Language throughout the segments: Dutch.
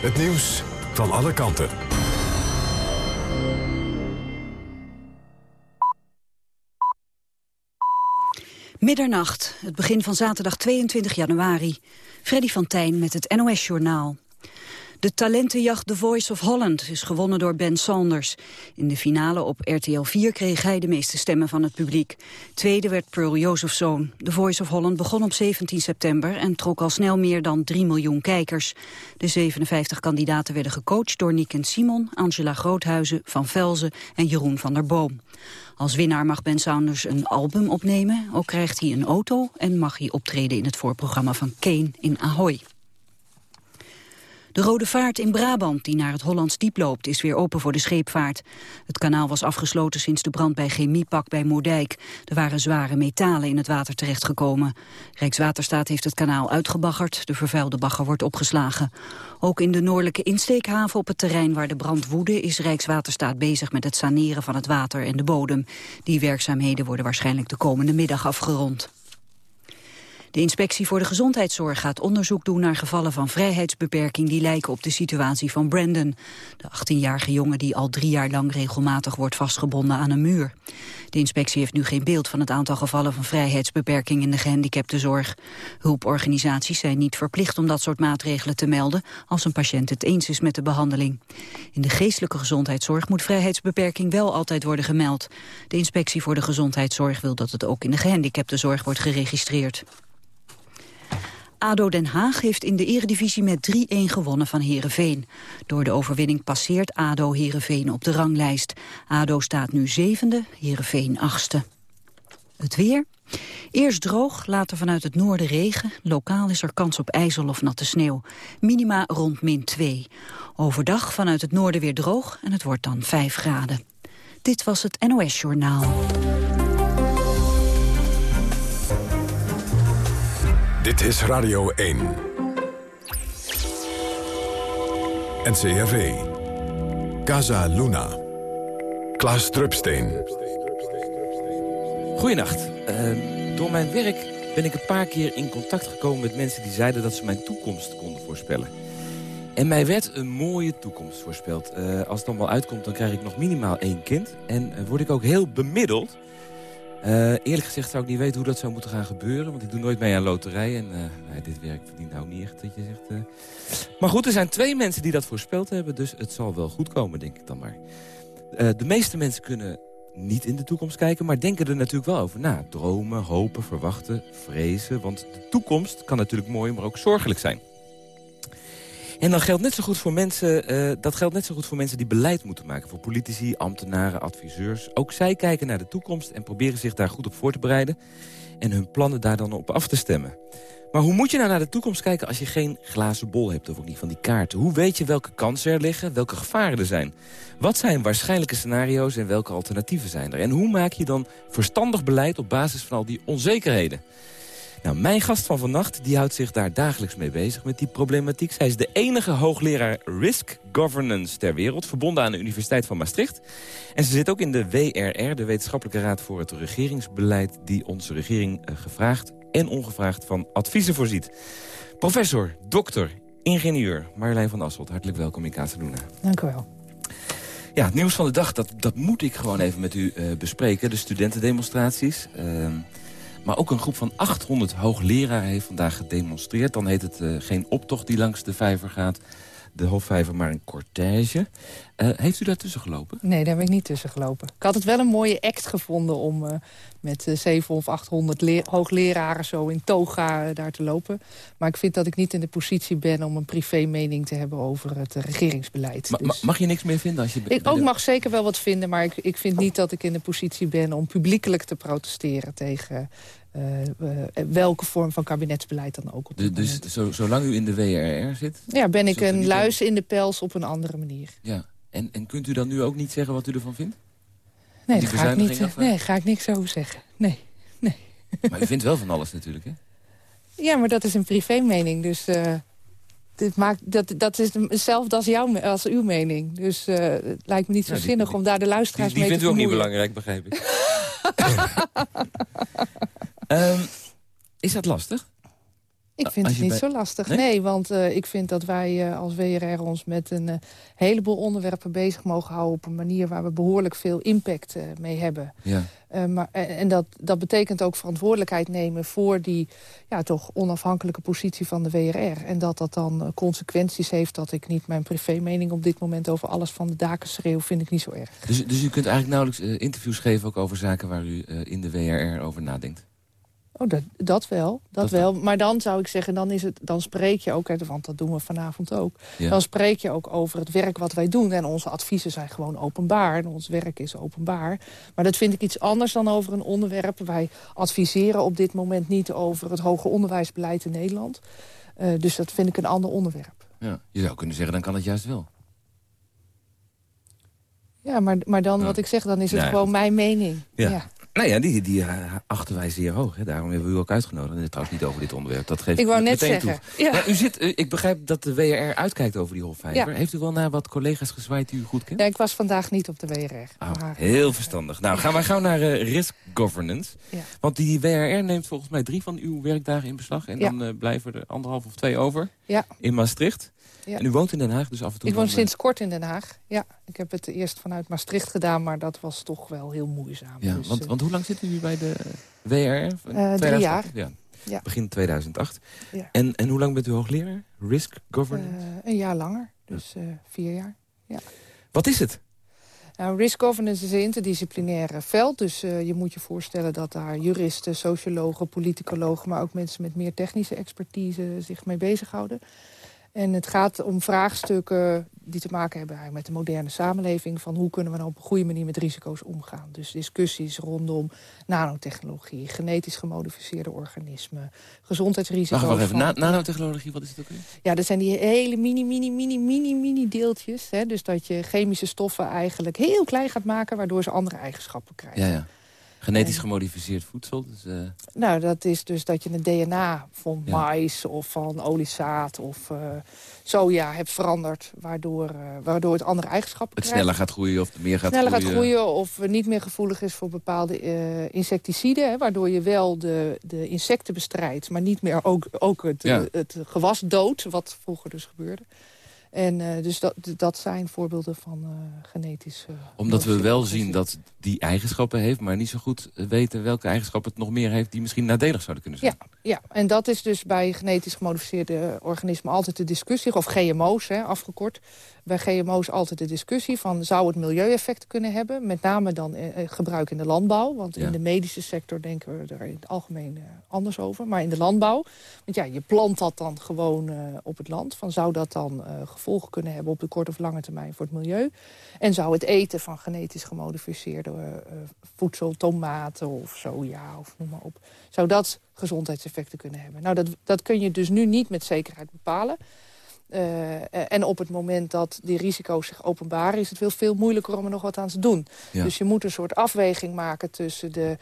Het nieuws van alle kanten. Middernacht, het begin van zaterdag 22 januari. Freddy van Tijn met het NOS-journaal. De talentenjacht The Voice of Holland is gewonnen door Ben Sanders. In de finale op RTL 4 kreeg hij de meeste stemmen van het publiek. Tweede werd Pearl Josephzoon. The Voice of Holland begon op 17 september en trok al snel meer dan 3 miljoen kijkers. De 57 kandidaten werden gecoacht door Nick en Simon, Angela Groothuizen, Van Velzen en Jeroen van der Boom. Als winnaar mag Ben Saunders een album opnemen, ook krijgt hij een auto en mag hij optreden in het voorprogramma van Kane in Ahoy. De Rode Vaart in Brabant, die naar het Hollands Diep loopt, is weer open voor de scheepvaart. Het kanaal was afgesloten sinds de brand bij Chemiepak bij Moerdijk. Er waren zware metalen in het water terechtgekomen. Rijkswaterstaat heeft het kanaal uitgebaggerd. De vervuilde bagger wordt opgeslagen. Ook in de noordelijke insteekhaven op het terrein waar de brand woedde... is Rijkswaterstaat bezig met het saneren van het water en de bodem. Die werkzaamheden worden waarschijnlijk de komende middag afgerond. De inspectie voor de gezondheidszorg gaat onderzoek doen naar gevallen van vrijheidsbeperking die lijken op de situatie van Brandon. De 18-jarige jongen die al drie jaar lang regelmatig wordt vastgebonden aan een muur. De inspectie heeft nu geen beeld van het aantal gevallen van vrijheidsbeperking in de gehandicaptenzorg. Hulporganisaties zijn niet verplicht om dat soort maatregelen te melden als een patiënt het eens is met de behandeling. In de geestelijke gezondheidszorg moet vrijheidsbeperking wel altijd worden gemeld. De inspectie voor de gezondheidszorg wil dat het ook in de gehandicaptenzorg wordt geregistreerd. ADO Den Haag heeft in de eredivisie met 3-1 gewonnen van Heerenveen. Door de overwinning passeert ADO Heerenveen op de ranglijst. ADO staat nu zevende, Heerenveen achtste. Het weer. Eerst droog, later vanuit het noorden regen. Lokaal is er kans op ijzel of natte sneeuw. Minima rond min 2. Overdag vanuit het noorden weer droog en het wordt dan 5 graden. Dit was het NOS Journaal. Dit is Radio 1. NCRV. Casa Luna. Klaas Drupsteen. Goedenacht. Uh, door mijn werk ben ik een paar keer in contact gekomen met mensen die zeiden dat ze mijn toekomst konden voorspellen. En mij werd een mooie toekomst voorspeld. Uh, als het allemaal uitkomt, dan krijg ik nog minimaal één kind. En uh, word ik ook heel bemiddeld. Uh, eerlijk gezegd zou ik niet weten hoe dat zou moeten gaan gebeuren. Want ik doe nooit mee aan loterijen. En uh, dit werk verdient nou niet echt, dat je zegt... Uh... Maar goed, er zijn twee mensen die dat voorspeld hebben. Dus het zal wel goed komen, denk ik dan maar. de meeste mensen kunnen niet in de toekomst kijken... maar denken er natuurlijk wel over na. Dromen, hopen, verwachten, vrezen. Want de toekomst kan natuurlijk mooi, maar ook zorgelijk zijn. En dan geldt net zo goed voor mensen, uh, dat geldt net zo goed voor mensen die beleid moeten maken. Voor politici, ambtenaren, adviseurs. Ook zij kijken naar de toekomst en proberen zich daar goed op voor te bereiden. En hun plannen daar dan op af te stemmen. Maar hoe moet je nou naar de toekomst kijken als je geen glazen bol hebt... of ook niet van die kaarten? Hoe weet je welke kansen er liggen, welke gevaren er zijn? Wat zijn waarschijnlijke scenario's en welke alternatieven zijn er? En hoe maak je dan verstandig beleid op basis van al die onzekerheden? Nou, mijn gast van vannacht die houdt zich daar dagelijks mee bezig met die problematiek. Zij is de enige hoogleraar Risk Governance ter wereld... verbonden aan de Universiteit van Maastricht. En ze zit ook in de WRR, de Wetenschappelijke Raad voor het Regeringsbeleid... die onze regering eh, gevraagd en ongevraagd van adviezen voorziet. Professor, dokter, ingenieur Marjolein van Asselt, hartelijk welkom in Casaluna. Dank u wel. Ja, het nieuws van de dag, dat, dat moet ik gewoon even met u uh, bespreken. De studentendemonstraties. Uh, maar ook een groep van 800 hoogleraren heeft vandaag gedemonstreerd. Dan heet het uh, geen optocht die langs de vijver gaat, de Hofvijver, maar een cortège. Uh, heeft u daar tussen gelopen? Nee, daar ben ik niet tussen gelopen. Ik had het wel een mooie act gevonden om uh, met uh, 700 of 800 hoogleraren zo in toga daar te lopen. Maar ik vind dat ik niet in de positie ben om een privé mening te hebben over het regeringsbeleid. Ma dus... Mag je niks meer vinden? Als je ik ook mag zeker wel wat vinden, maar ik, ik vind niet dat ik in de positie ben om publiekelijk te protesteren tegen welke vorm van kabinetsbeleid dan ook. Op de, dus zo, zolang u in de WRR zit? Ja, ben ik een luis in de pels op een andere manier. Ja, en, en kunt u dan nu ook niet zeggen wat u ervan vindt? Nee, daar ga ik, niet, nee, ga ik niks over zeggen. Nee, nee. Maar u vindt wel van alles natuurlijk, hè? Ja, maar dat is een privé mening, dus... Uh, dit maakt, dat, dat is hetzelfde als, jouw, als uw mening. Dus het lijkt me niet zo zinnig om daar de luisteraars die, die mee te Die vindt u ook niet belangrijk, begrijp ik. um, is dat lastig? Ik vind het niet bij- zo lastig. Nee? Nee, want eh, ik vind dat wij eh, als WRR ons met een eh, heleboel onderwerpen bezig mogen houden... op een manier waar we behoorlijk veel impact mee hebben. Ja. Maar, en dat, dat betekent ook verantwoordelijkheid nemen voor die ja, toch onafhankelijke positie van de WRR. En dat dat dan consequenties heeft dat ik niet mijn privémening op dit moment over alles van de daken schreeuw, vind ik niet zo erg. Dus, dus u kunt eigenlijk nauwelijks interviews geven ook over zaken waar u in de WRR over nadenkt? Oh, dat, dat wel, dat, Dat wel. Maar dan zou ik zeggen, dan, is het, dan spreek je ook, want dat doen we vanavond ook... Ja. dan spreek je ook over het werk wat wij doen. En onze adviezen zijn gewoon openbaar en ons werk is openbaar. Maar dat vind ik iets anders dan over een onderwerp. Wij adviseren op dit moment niet over het hoger onderwijsbeleid in Nederland. Eh, dus dat vind ik een ander onderwerp. Ja. Je zou kunnen zeggen, dan kan het juist wel. Ja, maar, maar dan, Ja. wat ik zeg, dan is het Ja, gewoon mijn mening. Ja. Ja. Nou ja, die, die eh, achten wij zeer hoog. Hè. Daarom hebben we u ook uitgenodigd. En het trouwens niet over dit onderwerp. Dat geeft Ik wou net meteen zeggen. toe. Ja. U zit, eh, ik begrijp dat de WRR uitkijkt over die Hofvijver. Ja. Heeft u wel naar wat collega's gezwaaid die u goed kent? Ja, ik was vandaag niet op de WRR. Oh, heel verstandig. Nou, gaan wij gauw naar eh, risk governance. Ja. Want die WRR neemt volgens mij drie van uw werkdagen in beslag. En dan blijven er anderhalf of twee over Ja. in Maastricht. Ja. En u woont in Den Haag, dus af en toe... Ik woon eh, sinds kort in Den Haag. Ja, ik heb het eerst vanuit Maastricht gedaan, maar dat was toch wel heel moeizaam. Ja, Dus, want, eh, want hoe lang zitten u bij de WRR? drie 2008? jaar. Ja. Ja. Begin 2008. Ja. En, en hoe lang bent u hoogleraar? Risk governance? eh, een jaar langer, dus eh, vier jaar. Wat is het? Nou, risk governance is een interdisciplinaire veld. Dus eh, je moet je voorstellen dat daar juristen, sociologen, politicologen... maar ook mensen met meer technische expertise zich mee bezighouden. En het gaat om vraagstukken die te maken hebben met de moderne samenleving... van hoe kunnen we nou op een goede manier met risico's omgaan. Dus discussies rondom nanotechnologie, genetisch gemodificeerde organismen... gezondheidsrisico's. Wacht, wacht even. Na, nanotechnologie, wat is het ook weer? ja, dat zijn die hele mini, mini, mini, mini, mini deeltjes. Hè? Dus dat je chemische stoffen eigenlijk heel klein gaat maken... waardoor ze andere eigenschappen krijgen. Ja, ja. Genetisch En- gemodificeerd voedsel. Dus, eh, Nou, dat is dus dat je het DNA van Ja. mais of van oliezaad of eh, soja hebt veranderd... waardoor, eh, waardoor het andere eigenschappen het krijgt. sneller gaat groeien of meer gaat sneller groeien. gaat groeien of niet meer gevoelig is voor bepaalde insecticiden. Hè, waardoor je wel de, de insecten bestrijdt, maar niet meer ook, ook het, Ja. het gewas doodt. Wat vroeger dus gebeurde. En eh, dus dat, dat zijn voorbeelden van eh genetisch... eh, Omdat we wel zien dat die eigenschappen heeft... maar niet zo goed weten welke eigenschappen het nog meer heeft... die misschien nadelig zouden kunnen zijn. Ja, en dat is dus bij genetisch gemodificeerde organismen altijd de discussie... of GMO's, hè, afgekort. Bij GMO's altijd de discussie van... zou het milieueffecten kunnen hebben? Met name dan eh, gebruik in de landbouw. Want Ja. in de medische sector denken we er in het algemeen anders over. Maar in de landbouw, want ja, je plant dat dan gewoon op het land. Van zou dat dan gevolgen kunnen hebben op de korte of lange termijn voor het milieu? En zou het eten van genetisch gemodificeerde eh, eh, voedsel, tomaten of soja of noem maar op... zou dat gezondheidseffecten kunnen hebben? Nou, dat, dat kun je dus nu niet met zekerheid bepalen. Eh, en op het moment dat die risico's zich openbaren... is het veel, veel moeilijker om er nog wat aan te doen. Ja. Dus je moet een soort afweging maken tussen de...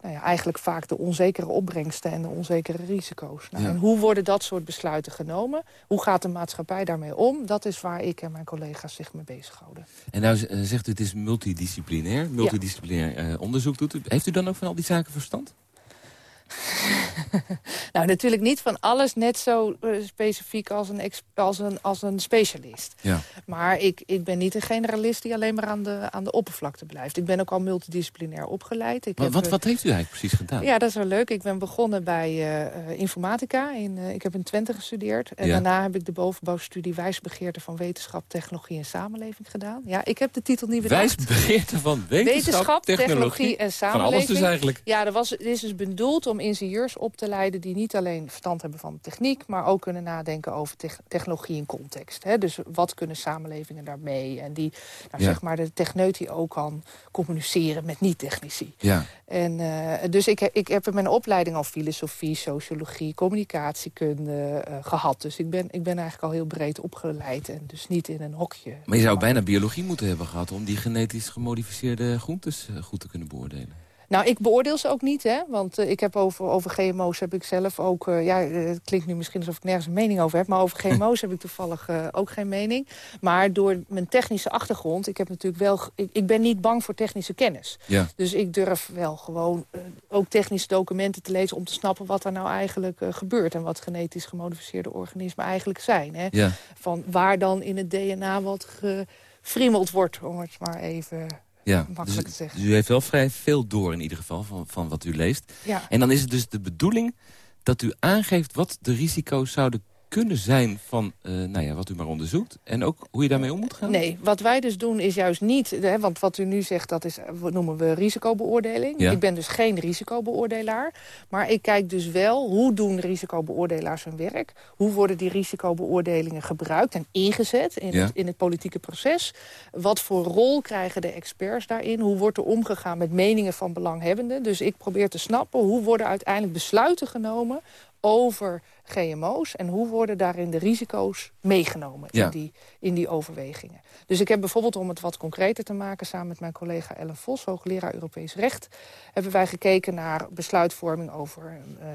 Nou ja, eigenlijk vaak de onzekere opbrengsten en de onzekere risico's. Nou, Ja. En hoe worden dat soort besluiten genomen? Hoe gaat de maatschappij daarmee om? Dat is waar ik en mijn collega's zich mee bezighouden. En nou eh, zegt u het is multidisciplinair. Multidisciplinair eh, onderzoek doet u. Heeft u dan ook van al die zaken verstand? Nou, natuurlijk niet van alles net zo eh, specifiek als een, als een, als een specialist. Ja. Maar ik, ik ben niet een generalist die alleen maar aan de, aan de oppervlakte blijft. Ik ben ook al multidisciplinair opgeleid. Ik Wat, heb, wat, eh, wat heeft u eigenlijk precies gedaan? Ja, dat is wel leuk. Ik ben begonnen bij eh, informatica. In, ik heb in Twente gestudeerd. En Ja. daarna heb ik de bovenbouwstudie Wijsbegeerte van Wetenschap, Technologie en Samenleving gedaan. Ja, ik heb de titel niet bedacht. Wijsbegeerte van wetenschap, Wetenschap, technologie en Van samenleving. alles dus eigenlijk. Ja, er was, het is dus bedoeld om ingenieurs op te leiden... die niet alleen verstand hebben van techniek... maar ook kunnen nadenken over tech- technologie in context. Hè? Dus wat kunnen samenlevingen daarmee? En die, nou, Ja. zeg maar, de techneut die ook kan communiceren met niet-technici. Ja. En eh, dus ik, ik heb in mijn opleiding al filosofie, sociologie, communicatiekunde eh, gehad. Dus ik ben, ik ben eigenlijk al heel breed opgeleid en dus niet in een hokje. Maar je zou bijna biologie moeten hebben gehad... om die genetisch gemodificeerde groentes eh, goed te kunnen beoordelen. Nou, ik beoordeel ze ook niet, hè. Want uh, ik heb over, over GMO's heb ik zelf ook... Uh, ja, het klinkt nu misschien alsof ik nergens een mening over heb... maar over GMO's heb ik toevallig uh, ook geen mening. Maar door mijn technische achtergrond... ik heb natuurlijk wel... Ik, ik ben niet bang voor technische kennis. Ja. Dus ik durf wel gewoon ook technische documenten te lezen... om te snappen wat er nou eigenlijk gebeurt... en wat genetisch gemodificeerde organismen eigenlijk zijn. Hè. Ja. Van waar dan in het DNA wat gefriemeld wordt, om het maar even ja, makkelijk dus, te zeggen. Dus u heeft wel vrij veel door in ieder geval van, van wat u leest. Ja. En dan is het dus de bedoeling dat u aangeeft wat de risico's zouden kunnen zijn van uh, nou ja, wat u maar onderzoekt. En ook hoe je daarmee om moet gaan? Nee, wat wij dus doen is juist niet... Hè, want wat u nu zegt, dat is, wat noemen we risicobeoordeling. Ja. Ik ben dus geen risicobeoordelaar. Maar ik kijk dus wel, hoe doen risicobeoordelaars hun werk? Hoe worden die risicobeoordelingen gebruikt en ingezet in, Ja. het, in het politieke proces? Wat voor rol krijgen de experts daarin? Hoe wordt er omgegaan met meningen van belanghebbenden? Dus ik probeer te snappen, hoe worden uiteindelijk besluiten genomen over GMO's... en hoe worden daarin de risico's meegenomen Ja. in, die, in die overwegingen. Dus ik heb bijvoorbeeld, om het wat concreter te maken... samen met mijn collega Ellen Vos, hoogleraar Europees Recht... hebben wij gekeken naar besluitvorming over... eh,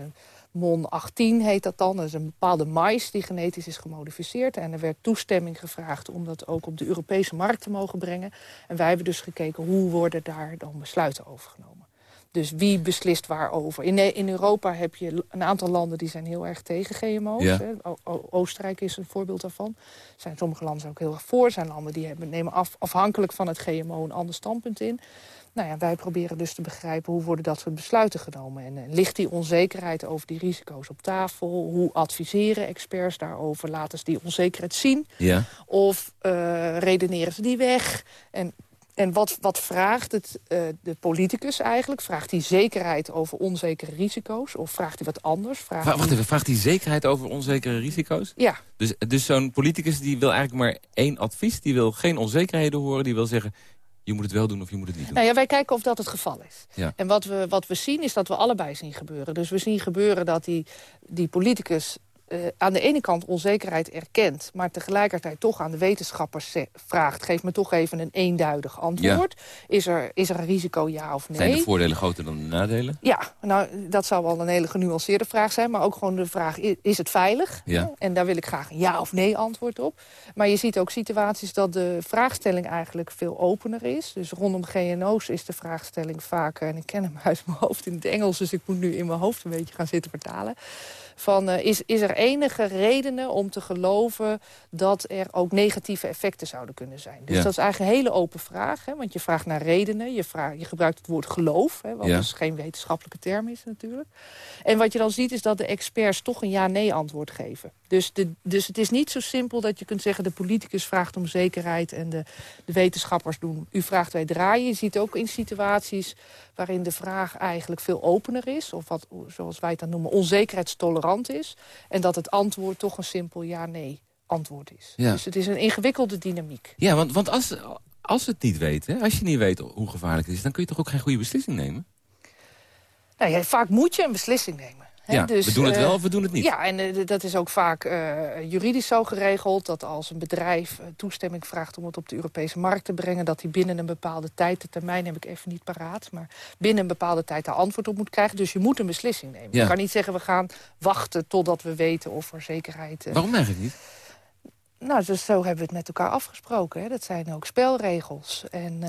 MON 18 heet dat dan. Dat is een bepaalde mais die genetisch is gemodificeerd. En er werd toestemming gevraagd om dat ook op de Europese markt te mogen brengen. En wij hebben dus gekeken hoe worden daar dan besluiten over genomen. Dus wie beslist waarover? In, in Europa heb je een aantal landen die zijn heel erg tegen GMO's. Ja. Oostenrijk is een voorbeeld daarvan. Er zijn sommige landen ook heel erg voor. Er zijn landen die hebben, nemen af, afhankelijk van het GMO een ander standpunt in. Nou ja, wij proberen dus te begrijpen hoe worden dat soort besluiten genomen. En eh, ligt die onzekerheid over die risico's op tafel? Hoe adviseren experts daarover? Laten ze die onzekerheid zien? Ja. Of eh, redeneren ze die weg? En, en wat, wat vraagt het, eh, de politicus eigenlijk? Vraagt hij zekerheid over onzekere risico's? Of vraagt hij wat anders? Vraagt Wa- Wacht even, vraagt hij zekerheid over onzekere risico's? Ja, Dus, dus zo'n politicus die wil eigenlijk maar één advies. Die wil geen onzekerheden horen. Die wil zeggen, je moet het wel doen of je moet het niet doen. Nou ja, wij kijken of dat het geval is. Ja. En wat we, wat we zien is dat we allebei zien gebeuren. Dus we zien gebeuren dat die, die politicus eh, aan de ene kant onzekerheid erkent... maar tegelijkertijd toch aan de wetenschappers ze- vraagt... geef me toch even een eenduidig antwoord. Is, er, is er een risico, ja of nee? Zijn de voordelen groter dan de nadelen? Ja, nou, dat zou wel een hele genuanceerde vraag zijn. Maar ook gewoon de vraag, is het veilig? Ja. En daar wil ik graag een ja of nee antwoord op. Maar je ziet ook situaties dat de vraagstelling eigenlijk veel opener is. Dus rondom GNO's is de vraagstelling vaak... en ik ken hem uit mijn hoofd in het Engels... dus ik moet nu in mijn hoofd een beetje gaan zitten vertalen... van eh, is, is er enige redenen om te geloven... dat er ook negatieve effecten zouden kunnen zijn? Dus Ja. dat is eigenlijk een hele open vraag. Hè, want je vraagt naar redenen. Je, vraagt, je gebruikt het woord geloof. Hè, wat Ja. dus geen wetenschappelijke term is natuurlijk. En wat je dan ziet is dat de experts toch een ja-nee antwoord geven. Dus, de, dus het is niet zo simpel dat je kunt zeggen... de politicus vraagt om zekerheid en de, de wetenschappers doen... u vraagt wij draaien. Je ziet ook in situaties waarin de vraag eigenlijk veel opener is... of wat, zoals wij het dan noemen, is... en dat het antwoord toch een simpel ja-nee antwoord is. Ja. Dus het is een ingewikkelde dynamiek. Ja, want, want als, als we het niet weten, als je niet weet hoe gevaarlijk het is... dan kun je toch ook geen goede beslissing nemen? Nou ja, vaak moet je een beslissing nemen. Ja, Dus, we doen het eh, wel of we doen het niet. Ja, en eh, dat is ook vaak eh, juridisch zo geregeld... dat als een bedrijf toestemming vraagt om het op de Europese markt te brengen... dat hij binnen een bepaalde tijd, de termijn heb ik even niet paraat... maar binnen een bepaalde tijd daar antwoord op moet krijgen. Dus je moet een beslissing nemen. Ja. Je kan niet zeggen, we gaan wachten totdat we weten of er zekerheid... Waarom eigenlijk niet? Nou, dus zo hebben we het met elkaar afgesproken. Hè. Dat zijn ook spelregels. En,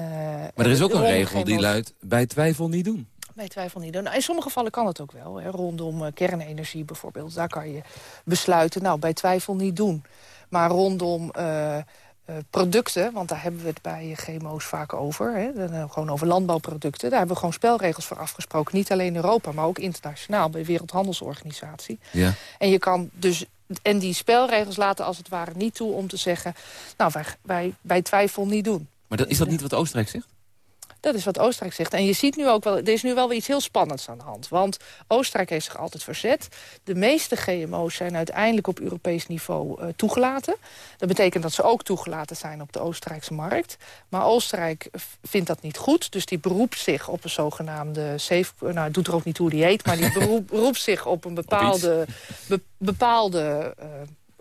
Maar er is ook een regel die luidt... bij twijfel niet doen. Bij twijfel niet. Nou, in sommige gevallen kan het ook wel. Hè. Rondom eh, kernenergie bijvoorbeeld. Daar kan je besluiten, nou, bij twijfel niet doen. Maar rondom eh, eh, producten, want daar hebben we het bij GMO's vaak over. Hè. Dan, gewoon over landbouwproducten. Daar hebben we gewoon spelregels voor afgesproken. Niet alleen in Europa, maar ook internationaal. Bij de Wereldhandelsorganisatie. Ja. En je kan dus... En die spelregels laten als het ware niet toe om te zeggen... nou, wij, wij bij twijfel niet doen. Maar is dat niet wat Oostenrijk zegt? Dat is wat Oostenrijk zegt. En je ziet nu ook wel, er is nu wel weer iets heel spannends aan de hand. Want Oostenrijk heeft zich altijd verzet. De meeste GMO's zijn uiteindelijk op Europees niveau eh, toegelaten. Dat betekent dat ze ook toegelaten zijn op de Oostenrijkse markt. Maar Oostenrijk vindt dat niet goed. Dus die beroept zich op een zogenaamde safe... Nou, het doet er ook niet hoe die heet. Maar die beroep- beroept zich op een bepaalde, be- bepaalde eh,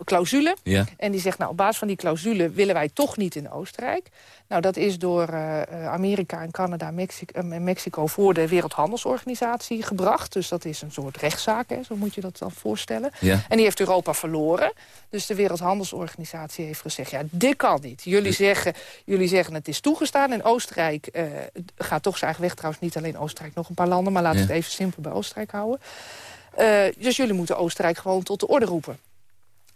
clausule. Ja. En die zegt, nou, op basis van die clausule willen wij toch niet in Oostenrijk. Nou, dat is door uh, Amerika en Canada Mexico, uh, en Mexico voor de Wereldhandelsorganisatie gebracht. Dus dat is een soort rechtszaak, hè, zo moet je dat dan voorstellen. Ja. En die heeft Europa verloren. Dus de Wereldhandelsorganisatie heeft gezegd, ja, dit kan niet. Jullie, zeggen, jullie zeggen het is toegestaan. En Oostenrijk uh, gaat toch zijn eigen weg. Trouwens niet alleen Oostenrijk, nog een paar landen. Maar laten we ja. het even simpel bij Oostenrijk houden. dus jullie moeten Oostenrijk gewoon tot de orde roepen.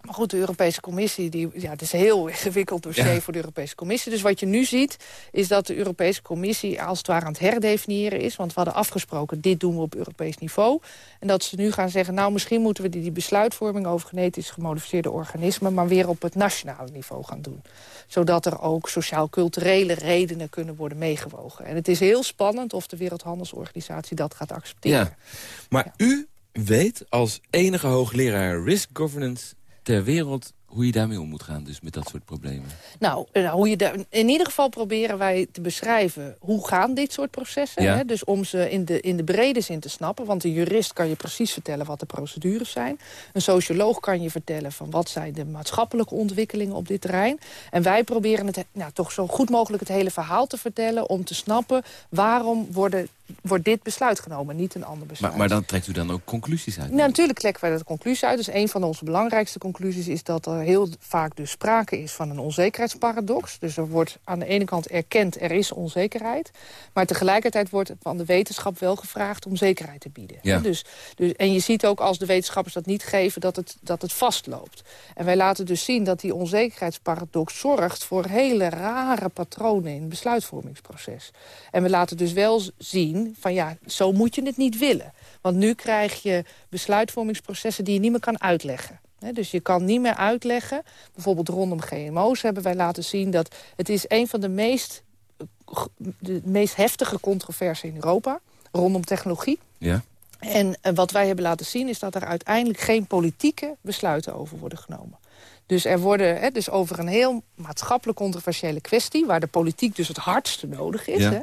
Maar goed, de Europese Commissie, die, ja, het is een heel ingewikkeld dossier ja. voor de Europese Commissie. Dus wat je nu ziet, is dat de Europese Commissie als het ware aan het herdefiniëren is. Want we hadden afgesproken, dit doen we op Europees niveau. En dat ze nu gaan zeggen, nou misschien moeten we die, die besluitvorming over genetisch gemodificeerde organismen... maar weer op het nationale niveau gaan doen. Zodat er ook sociaal-culturele redenen kunnen worden meegewogen. En het is heel spannend of de Wereldhandelsorganisatie dat gaat accepteren. Ja. Maar ja. u weet als enige hoogleraar risk governance ter wereld hoe je daarmee om moet gaan, dus met dat soort problemen? Nou, hoe je daar, in ieder geval proberen wij te beschrijven... hoe gaan dit soort processen? Ja. Hè? Dus om ze in de, in de brede zin te snappen. Want een jurist kan je precies vertellen wat de procedures zijn. Een socioloog kan je vertellen van wat zijn de maatschappelijke ontwikkelingen op dit terrein. En wij proberen het nou, toch zo goed mogelijk het hele verhaal te vertellen... om te snappen waarom worden wordt dit besluit genomen, niet een ander besluit. Maar, maar dan trekt u dan ook conclusies uit? Nou, natuurlijk trekken wij de conclusie uit. Dus een van onze belangrijkste conclusies is dat er heel vaak dus sprake is van een onzekerheidsparadox. Dus er wordt aan de ene kant erkend, er is onzekerheid. Maar tegelijkertijd wordt van de wetenschap wel gevraagd om zekerheid te bieden. Ja. Dus, dus, en je ziet ook als de wetenschappers dat niet geven, dat het, dat het vastloopt. En wij laten dus zien dat die onzekerheidsparadox zorgt voor hele rare patronen in het besluitvormingsproces. En we laten dus wel zien van ja, zo moet je het niet willen. Want nu krijg je besluitvormingsprocessen die je niet meer kan uitleggen. Dus je kan niet meer uitleggen, bijvoorbeeld rondom GMO's hebben wij laten zien... dat het is een van de meest, de meest heftige controversen in Europa rondom technologie. Ja. En, en wat wij hebben laten zien is dat er uiteindelijk geen politieke besluiten over worden genomen. Dus er worden, hè, dus over een heel maatschappelijk controversiële kwestie... waar de politiek dus het hardste nodig is... Ja. Hè,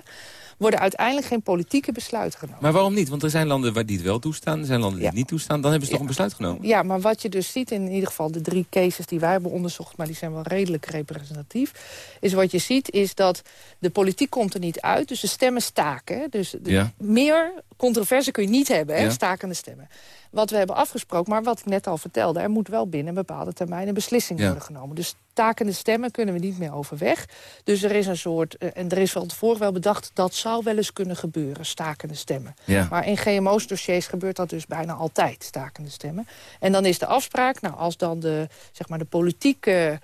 worden uiteindelijk geen politieke besluiten genomen. Maar waarom niet? Want er zijn landen waar die het wel toestaan. Er zijn landen die Ja. het niet toestaan. Dan hebben ze toch Ja. een besluit genomen? Ja, maar wat je dus ziet in ieder geval de drie cases die wij hebben onderzocht... maar die zijn wel redelijk representatief... is wat je ziet is dat de politiek komt er niet uit. Dus de stemmen staken. Dus de- Ja. meer controverse kun je niet hebben, hè, stakende stemmen. Wat we hebben afgesproken, maar wat ik net al vertelde... er moet wel binnen een bepaalde termijn een beslissing Ja. worden genomen. Dus stakende stemmen kunnen we niet meer overweg. Dus er is een soort, eh, en er is van tevoren wel bedacht... dat zou wel eens kunnen gebeuren, stakende stemmen. Ja. Maar in GMO's dossiers gebeurt dat dus bijna altijd, stakende stemmen. En dan is de afspraak, nou, als dan de, zeg maar de politieke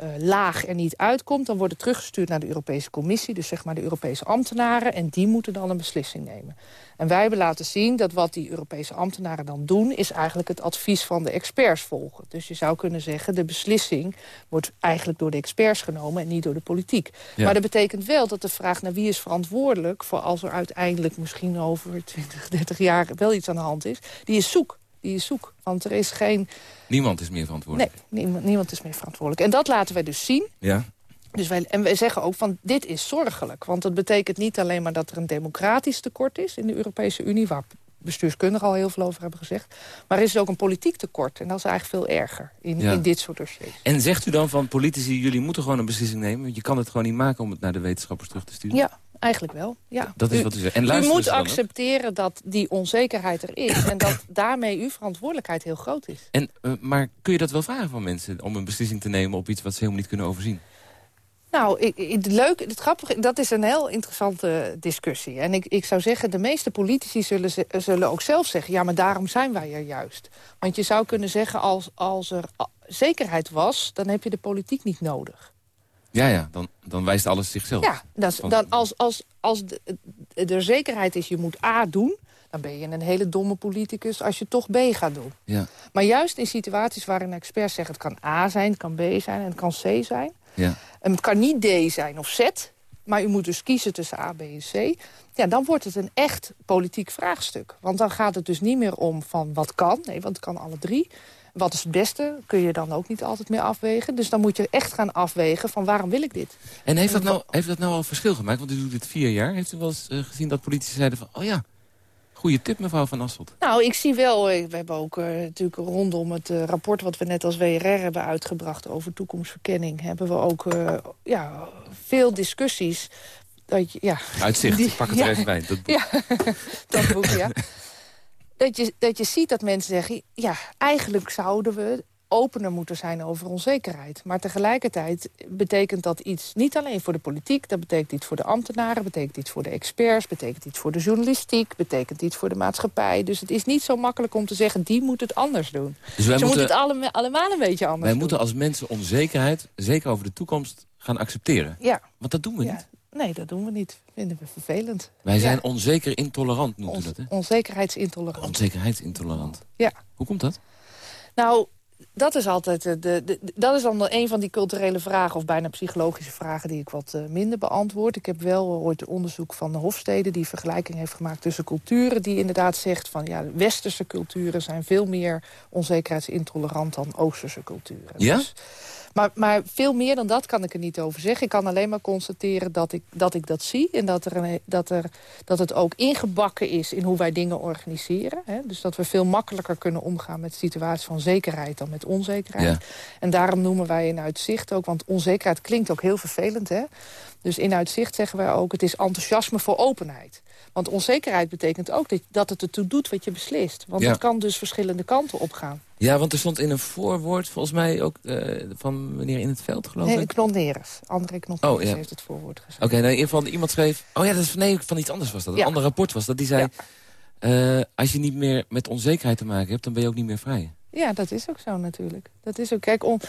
eh, laag er niet uitkomt... dan wordt het teruggestuurd naar de Europese Commissie... dus zeg maar de Europese ambtenaren... en die moeten dan een beslissing nemen. En wij hebben laten zien dat wat die Europese ambtenaren dan doen... is eigenlijk het advies van de experts volgen. Dus je zou kunnen zeggen, de beslissing wordt eigenlijk door de experts genomen... en niet door de politiek. Ja. Maar dat betekent wel dat de vraag naar wie is verantwoordelijk... voor als er uiteindelijk misschien over 20, 30 jaar wel iets aan de hand is... die is zoek. Die is zoek. Want er is geen... Niemand is meer verantwoordelijk. Nee, niemand, niemand is meer verantwoordelijk. En dat laten wij dus zien. Ja. Dus wij, en wij zeggen ook van dit is zorgelijk. Want dat betekent niet alleen maar dat er een democratisch tekort is in de Europese Unie... waar bestuurskundigen al heel veel over hebben gezegd. Maar er is ook een politiek tekort. En dat is eigenlijk veel erger in, Ja. in dit soort dossiers. En zegt u dan van politici, jullie moeten gewoon een beslissing nemen... je kan het gewoon niet maken om het naar de wetenschappers terug te sturen? Ja, eigenlijk wel. Ja. Dat is wat u zegt. En U luisteren moet accepteren dat die onzekerheid er is. en dat daarmee uw verantwoordelijkheid heel groot is. En, eh, maar kun je dat wel vragen van mensen... om een beslissing te nemen op iets wat ze helemaal niet kunnen overzien? Nou, ik, ik- het leuke, het grappige, dat is een heel interessante discussie. En ik, ik zou zeggen, de meeste politici zullen, ze- zullen ook zelf zeggen... ja, maar daarom zijn wij er juist. Want je zou kunnen zeggen, als, als er zekerheid was... dan heb je de politiek niet nodig. Ja, ja, dan, dan wijst alles zichzelf. Ja, dat is- Van- dan als, als, als de, er zekerheid is, je moet A doen... dan ben je een hele domme politicus als je toch B gaat doen. Ja, Maar juist in situaties waarin experts zeggen... het kan A zijn, het kan B zijn en het kan C zijn... ja. En het kan niet D zijn of Z, maar u moet dus kiezen tussen A, B en C. Ja, dan wordt het een echt politiek vraagstuk. Want dan gaat het dus niet meer om van wat kan. Nee, want het kan alle drie. Wat is het beste, kun je dan ook niet altijd meer afwegen. Dus dan moet je echt gaan afwegen van waarom wil ik dit? En heeft dat, nou, heeft dat nou al verschil gemaakt? Want u doet dit vier jaar. Heeft u wel eens eh, gezien dat politici zeiden van... oh ja, Goeie tip, mevrouw Van Asselt. Nou, ik zie wel, eh, we hebben ook uh, natuurlijk rondom het uh, rapport... wat we net als WRR hebben uitgebracht over toekomstverkenning... hebben we ook uh, ja, veel discussies. Dat ja, Uitzicht, die, pak het ja, er even bij. Dat boek. Ja, dat boek, ja. Dat je, dat je ziet dat mensen zeggen... ja, eigenlijk zouden we opener moeten zijn over onzekerheid. Maar tegelijkertijd betekent dat iets niet alleen voor de politiek... dat betekent iets voor de ambtenaren, betekent iets voor de experts... betekent iets voor de journalistiek, betekent iets voor de maatschappij. Dus het is niet zo makkelijk om te zeggen, die moet het anders doen. Dus wij Ze moeten het alle, allemaal een beetje anders wij doen. moeten als mensen onzekerheid, zeker over de toekomst, gaan accepteren. Ja. Want dat doen we ja. niet. Nee, dat doen we niet. Vinden we vervelend. Wij zijn ja. onzeker intolerant, noemt u dat, hè? Onzekerheidsintolerant. Onzekerheidsintolerant. Ja. Hoe komt dat? Nou, dat is altijd de, de, dat is dan een van die culturele vragen... of bijna psychologische vragen die ik wat uh, minder beantwoord. Ik heb wel ooit een onderzoek van de Hofstede... die vergelijking heeft gemaakt tussen culturen... die inderdaad zegt van ja, westerse culturen... zijn veel meer onzekerheidsintolerant dan oosterse culturen. Ja? Dus, maar, maar veel meer dan dat kan ik er niet over zeggen. Ik kan alleen maar constateren dat ik dat, ik dat zie... en dat, er een, dat, er, dat het ook ingebakken is in hoe wij dingen organiseren. Hè? Dus dat we veel makkelijker kunnen omgaan met situaties van zekerheid... dan met onzekerheid. Ja. En daarom noemen wij in uitzicht ook... want onzekerheid klinkt ook heel vervelend, hè? Dus in uitzicht zeggen wij ook... het is enthousiasme voor openheid. Want onzekerheid betekent ook dat, dat het ertoe doet wat je beslist. Want Ja. het kan dus verschillende kanten opgaan. Ja, want er stond in een voorwoord volgens mij ook eh, van meneer In het Veld, geloof Nee, ik. Knolneres. André Knolneres Oh, ja. heeft het voorwoord geschreven. Oké, nou, in ieder geval iemand schreef... Oh ja, dat is nee, van iets anders was dat. Een ander rapport was dat. Die zei, eh, als je niet meer met onzekerheid te maken hebt... dan ben je ook niet meer vrij. Ja, dat is ook zo natuurlijk. Dat is ook, kijk, on,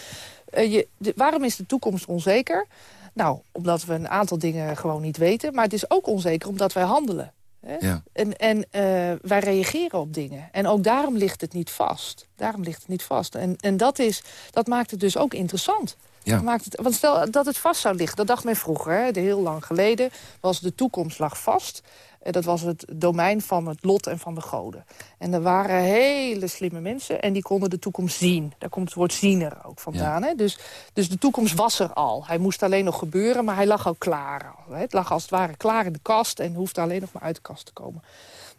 eh, je, de- waarom is de toekomst onzeker? Nou, omdat we een aantal dingen gewoon niet weten. Maar het is ook onzeker omdat wij handelen. Hè? Ja. En, en eh, wij reageren op dingen. En ook daarom ligt het niet vast. Daarom ligt het niet vast. En, en dat, is, dat maakt het dus ook interessant. Ja. Dat Maakt het, want stel dat het vast zou liggen, dat dacht men vroeger, hè, heel lang geleden, was de toekomst lag vast. Eh, Dat was het domein van het lot en van de goden. En er waren hele slimme mensen en die konden de toekomst zien. Daar komt het woord ziener ook vandaan. Hè? Dus, dus de toekomst was er al. Hij moest alleen nog gebeuren, maar hij lag al klaar. Hè? Het lag als het ware klaar in de kast en hoefde alleen nog maar uit de kast te komen.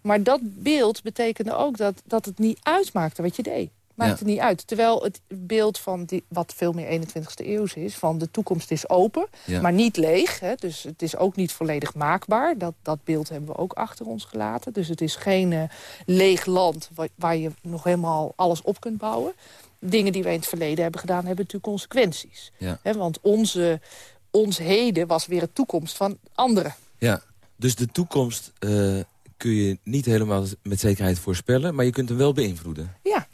Maar dat beeld betekende ook dat, dat het niet uitmaakte wat je deed. Maakte niet uit. Terwijl het beeld van die, wat veel meer 21ste eeuws is... van de toekomst is open, maar niet leeg. Hè, dus het is ook niet volledig maakbaar. Dat, dat beeld hebben we ook achter ons gelaten. Dus het is geen eh, leeg land waar, waar je nog helemaal alles op kunt bouwen. Dingen die we in het verleden hebben gedaan... hebben natuurlijk consequenties. Ja. Want onze, ons heden was weer de toekomst van anderen. Ja, dus de toekomst eh, kun je niet helemaal met zekerheid voorspellen... maar je kunt hem wel beïnvloeden. Ja.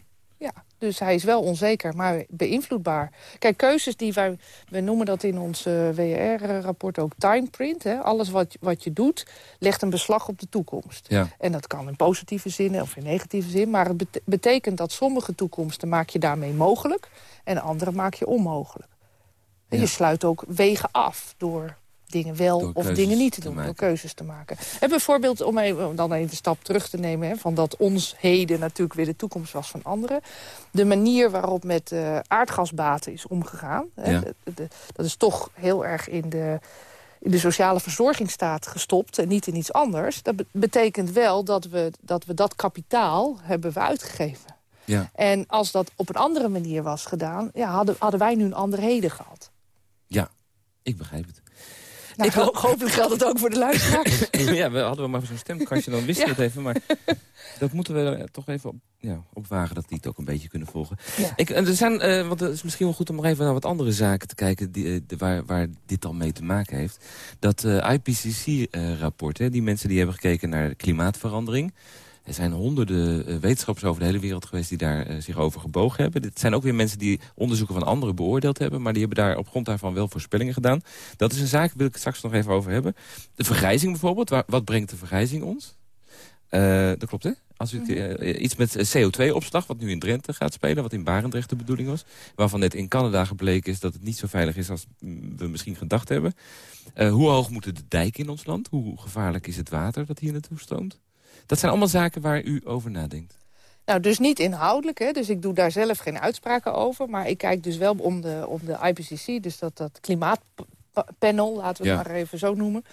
Dus hij is wel onzeker, maar beïnvloedbaar. Kijk, keuzes die wij... We noemen dat in ons eh, WR-rapport ook timeprint. Hè? Alles wat, wat je doet, legt een beslag op de toekomst. Ja. En dat kan in positieve zin of in negatieve zin. Maar het bete- betekent dat sommige toekomsten maak je daarmee mogelijk... en andere maak je onmogelijk. En Ja. je sluit ook wegen af door dingen wel Door of dingen niet te doen. door keuzes te maken. En bijvoorbeeld, om, even, om dan even een stap terug te nemen... Hè, van dat ons heden natuurlijk weer de toekomst was van anderen. De manier waarop met eh, aardgasbaten is omgegaan... Hè, Ja. de- de- dat is toch heel erg in de, in de sociale verzorgingsstaat gestopt... en niet in iets anders. Dat be- betekent wel dat we, dat we dat kapitaal hebben we uitgegeven. Ja. En als dat op een andere manier was gedaan... Ja, hadden, hadden wij nu een ander heden gehad. ja, ik begrijp het. Nou, Ik wil- hopelijk geldt het ook voor de luisteraars. ja, we hadden we maar zo'n stemkastje, dan wisten we het even. Maar dat moeten we er toch even op, ja, opwagen, dat die het ook een beetje kunnen volgen. Ja. Ik, en er zijn, eh, want het is misschien wel goed om nog even naar wat andere zaken te kijken... Die, eh, de- waar, waar dit al mee te maken heeft. Dat eh, IPCC-rapport, die mensen die hebben gekeken naar klimaatverandering... Er zijn honderden eh, wetenschappers over de hele wereld geweest... die daar eh, zich over gebogen hebben. Dit zijn ook weer mensen die onderzoeken van anderen beoordeeld hebben... maar die hebben daar op grond daarvan wel voorspellingen gedaan. Dat is een zaak, wil ik het straks nog even over hebben. De vergrijzing bijvoorbeeld. Waar, wat brengt de vergrijzing ons? Eh, dat klopt, hè? Als u eh, iets met CO2-opslag, wat nu in Drenthe gaat spelen... wat in Barendrecht de bedoeling was... waarvan net in Canada gebleken is dat het niet zo veilig is... als we misschien gedacht hebben. Hoe hoog moeten de dijken in ons land? Hoe gevaarlijk is het water dat hier naartoe stroomt? Dat zijn allemaal zaken waar u over nadenkt. Nou, dus niet inhoudelijk, hè? dus ik doe daar zelf geen uitspraken over. Maar ik kijk dus wel om de, om de IPCC, dus dat, dat klimaatpanel, laten we het maar even zo noemen.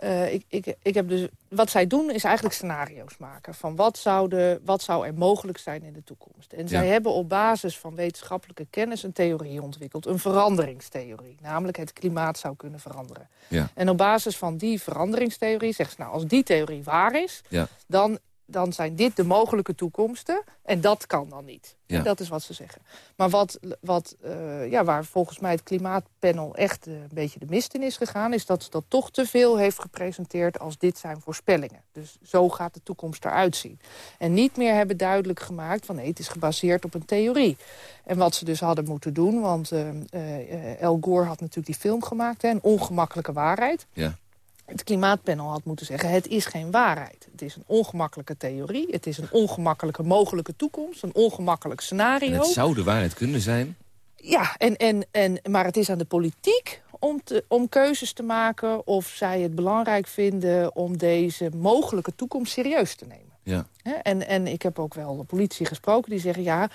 Eh, ik, ik, ik heb dus, wat zij doen is eigenlijk scenario's maken. Van wat zou, de, wat zou er mogelijk zijn in de toekomst. En zij hebben op basis van wetenschappelijke kennis een theorie ontwikkeld. Een veranderingstheorie. Namelijk het klimaat zou kunnen veranderen. Ja. En op basis van die veranderingstheorie zeggen ze... nou, als die theorie waar is, Ja. dan dan zijn dit de mogelijke toekomsten. En dat kan dan niet. Ja. Dat is wat ze zeggen. Maar wat, wat, eh, ja, waar volgens mij het klimaatpanel echt eh, een beetje de mist in is gegaan... is dat ze dat toch te veel heeft gepresenteerd als dit zijn voorspellingen. Dus zo gaat de toekomst eruit zien. En niet meer hebben duidelijk gemaakt van nee, het is gebaseerd op een theorie. En wat ze dus hadden moeten doen, want eh, eh, El Gore had natuurlijk die film gemaakt... Hè, een ongemakkelijke waarheid Ja. Het klimaatpanel had moeten zeggen... het is geen waarheid. Het is een ongemakkelijke theorie. Het is een ongemakkelijke mogelijke toekomst. Een ongemakkelijk En scenario. het zou de waarheid kunnen zijn. Ja, en, en, en, maar het is aan de politiek om, te, om keuzes te maken... of zij het belangrijk vinden om deze mogelijke toekomst serieus te nemen. Ja. En, en ik heb ook wel de politie gesproken die zeggen... ja,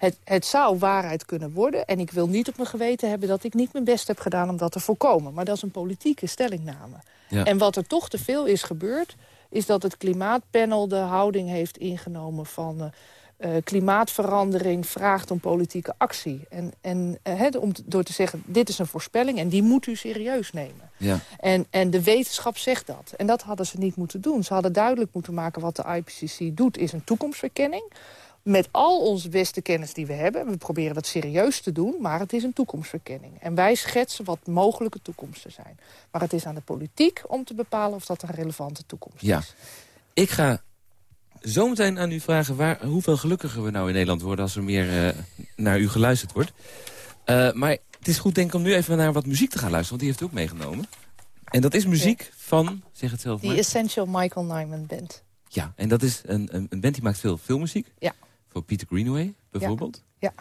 het, het zou waarheid kunnen worden. En ik wil niet op mijn geweten hebben dat ik niet mijn best heb gedaan... om dat te voorkomen. Maar dat is een politieke stellingname. Ja. En wat er toch te veel is gebeurd... is dat het klimaatpanel de houding heeft ingenomen van... eh, eh, klimaatverandering vraagt om politieke actie. En, en eh, om, door te zeggen, dit is een voorspelling... en die moet u serieus nemen. Ja. En, en de wetenschap zegt dat. En dat hadden ze niet moeten doen. Ze hadden duidelijk moeten maken wat de IPCC doet... is een toekomstverkenning. Met al onze beste kennis die we hebben. We proberen dat serieus te doen, maar het is een toekomstverkenning. En wij schetsen wat mogelijke toekomsten zijn. Maar het is aan de politiek om te bepalen of dat een relevante toekomst Ja. is. Ik ga zometeen aan u vragen waar, hoeveel gelukkiger we nou in Nederland worden... als er meer eh, naar u geluisterd wordt. Eh, maar het is goed denk ik om nu even naar wat muziek te gaan luisteren... want die heeft u ook meegenomen. En dat is muziek van, zeg het zelf Die. Essential Michael Nyman Band. Ja, en dat is een, een, een band die maakt veel filmmuziek. Ja. Voor Peter Greenaway bijvoorbeeld. Ja.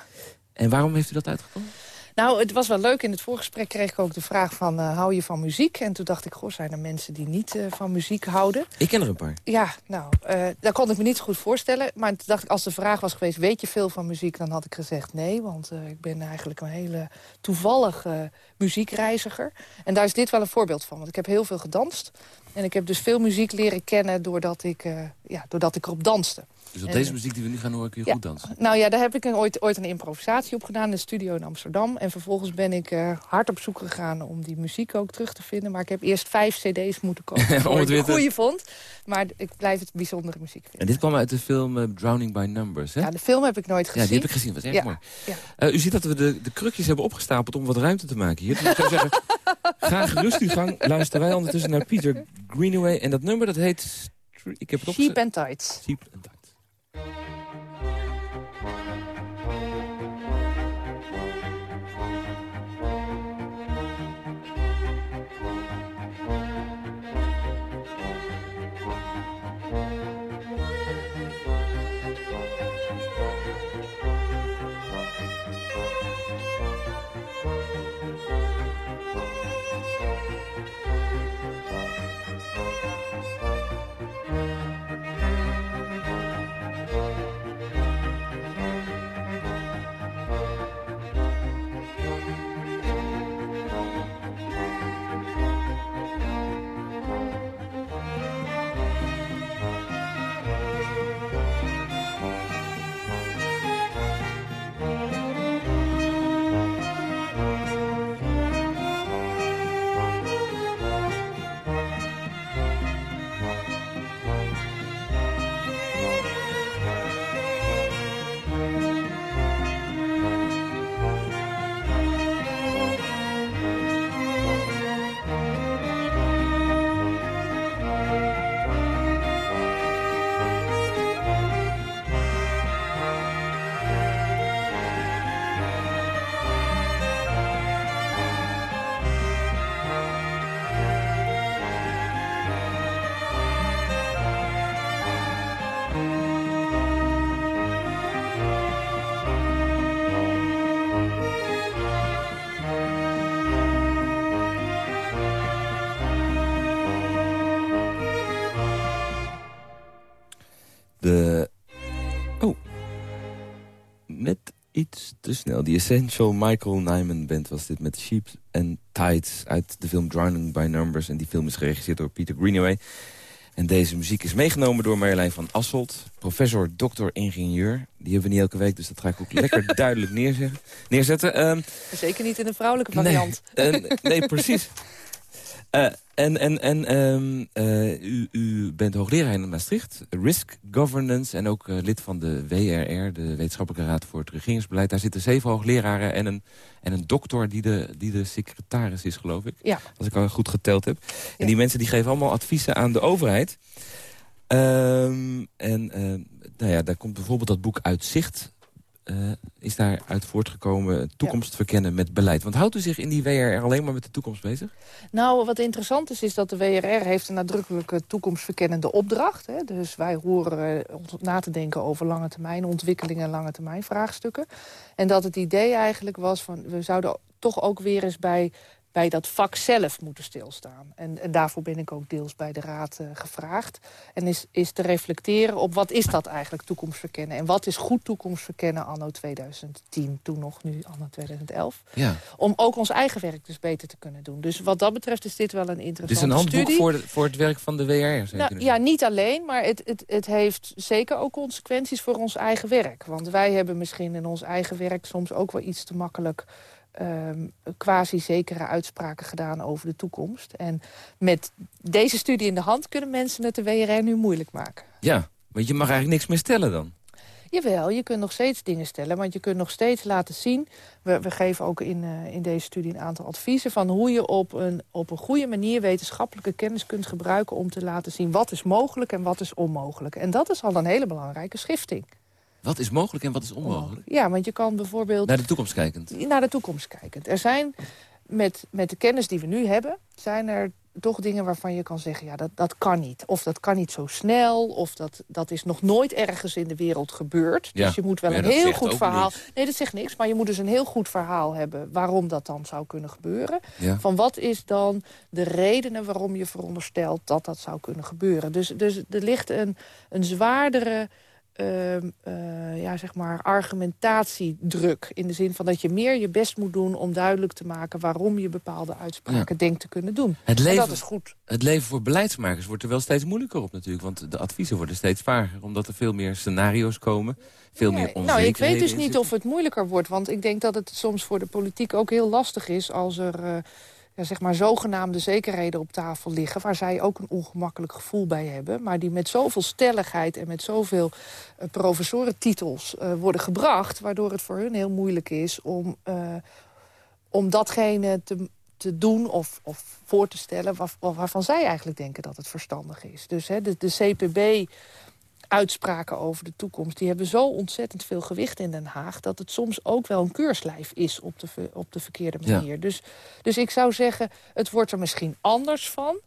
En waarom heeft u dat uitgekomen? Nou, het was wel leuk. In het voorgesprek kreeg ik ook de vraag van... eh, hou je van muziek? En toen dacht ik, goh, zijn er mensen die niet eh, van muziek houden? Ik ken er een paar. Ja, nou, eh dat kon ik me niet zo goed voorstellen. Maar toen dacht ik, als de vraag was geweest... weet je veel van muziek? Dan had ik gezegd nee. Want ik ben eigenlijk een hele toevallige muziekreiziger. En daar is dit wel een voorbeeld van. Want ik heb heel veel gedanst. En ik heb dus veel muziek leren kennen... doordat ik, ja, doordat ik erop danste. Dus op deze muziek die we nu gaan horen kun je Ja. goed dansen. Nou ja, daar heb ik een, ooit, ooit een improvisatie op gedaan in de studio in Amsterdam. En vervolgens ben ik eh, hard op zoek gegaan om die muziek ook terug te vinden. Maar ik heb eerst vijf cd's moeten kopen Om het ik de goede vond. Maar ik blijf het bijzondere muziek vinden. En dit kwam uit de film eh, Drowning by Numbers, hè? Ja, de film heb ik nooit Ja, gezien. die heb ik gezien. Dat was echt Ja, mooi. ja. Eh, u ziet dat we de, de krukjes hebben opgestapeld om wat ruimte te maken hier. Dus ik zou zeggen, ga gerust uw gang. Luisteren wij ondertussen naar Peter Greenaway. En dat nummer dat heet... Ik heb het Sheep and Tights. Sheep and Tights. Thank you. Essential Michael Nyman Band was dit met Sheep and Tides... uit de film Drowning by Numbers. En die film is geregisseerd door Peter Greenaway. En deze muziek is meegenomen door Marjolein van Asselt. Professor, dokter, ingenieur. Die hebben we niet elke week, dus dat ga ik ook lekker duidelijk neerzetten. neerzetten. Um, Zeker niet in een vrouwelijke variant. Nee, uh, nee precies. Uh, en en, en um, uh, u, u, bent hoogleraar in Maastricht, risk governance... en ook uh, lid van de WRR, de Wetenschappelijke Raad voor het Regeringsbeleid. Daar zitten zeven hoogleraren en een, en een dokter die de, die de secretaris is, geloof ik. Ja. Als ik al goed geteld heb. En die mensen die geven allemaal adviezen aan de overheid. Um, en nou ja, daar komt bijvoorbeeld dat boek Uitzicht uh, is daaruit voortgekomen toekomst ja. verkennen met beleid? Want houdt u zich in die WRR alleen maar met de toekomst bezig? Nou, wat interessant is, is dat de WRR heeft een nadrukkelijke toekomstverkennende opdracht. Hè? Dus wij horen uh, na te denken over lange termijn ontwikkelingen en lange termijn vraagstukken. En dat het idee eigenlijk was van, we zouden toch ook weer eens bij bij dat vak zelf moeten stilstaan. En, en daarvoor ben ik ook deels bij de Raad uh, gevraagd. En is, is te reflecteren op wat is dat eigenlijk toekomstverkennen... en wat is goed toekomstverkennen anno 2010, toen nog, nu anno 2011. Ja. Om ook ons eigen werk dus beter te kunnen doen. Dus wat dat betreft is dit wel een interessante studie. Het is een handboek studie. voor, de, voor het werk van de WR, nou, Ja, niet alleen, maar het, het, het heeft zeker ook consequenties voor ons eigen werk. Want wij hebben misschien in ons eigen werk soms ook wel iets te makkelijk um, quasi-zekere uitspraken gedaan over de toekomst. En met deze studie in de hand kunnen mensen het de WRR nu moeilijk maken. Ja, want je mag eigenlijk niks meer stellen dan. Jawel, je kunt nog steeds dingen stellen, want je kunt nog steeds laten zien... we, we geven ook in, uh, in deze studie een aantal adviezen... van hoe je op een, op een goede manier wetenschappelijke kennis kunt gebruiken... om te laten zien wat is mogelijk en wat is onmogelijk. En dat is al een hele belangrijke schifting. Wat is mogelijk en wat is onmogelijk? Ja, want je kan bijvoorbeeld... Naar de toekomst kijkend? Naar de toekomst kijkend. Er zijn, met, met de kennis die we nu hebben... zijn er toch dingen waarvan je kan zeggen... ja, dat, dat kan niet. Of dat kan niet zo snel. Of dat, dat is nog nooit ergens in de wereld gebeurd. Ja, dus je moet wel een heel goed verhaal... Niks. Nee, dat zegt niks. Maar je moet dus een heel goed verhaal hebben... waarom dat dan zou kunnen gebeuren. Ja. Van wat is dan de redenen waarom je veronderstelt... dat dat zou kunnen gebeuren. Dus, dus er ligt een, een zwaardere... Uh, uh, ja, zeg maar argumentatiedruk. In de zin van dat je meer je best moet doen om duidelijk te maken... waarom je bepaalde uitspraken ja. denkt te kunnen doen. Het leven, en dat is goed. Het leven voor beleidsmakers wordt er wel steeds moeilijker op natuurlijk. Want de adviezen worden steeds vager. Omdat er veel meer scenario's komen. Veel ja, meer onzekerheden Nou, ik weet dus niet of het moeilijker wordt. Want ik denk dat het soms voor de politiek ook heel lastig is... als er... Uh, ja, zeg maar zogenaamde zekerheden op tafel liggen... waar zij ook een ongemakkelijk gevoel bij hebben... maar die met zoveel stelligheid en met zoveel uh, professorentitels uh, worden gebracht... waardoor het voor hun heel moeilijk is om, uh, om datgene te, te doen of, of voor te stellen... Waar, waarvan zij eigenlijk denken dat het verstandig is. Dus hè, de, de CPB uitspraken over de toekomst... die hebben zo ontzettend veel gewicht in Den Haag... dat het soms ook wel een keurslijf is op de, op de verkeerde manier. Ja. Dus, dus ik zou zeggen, het wordt er misschien anders van...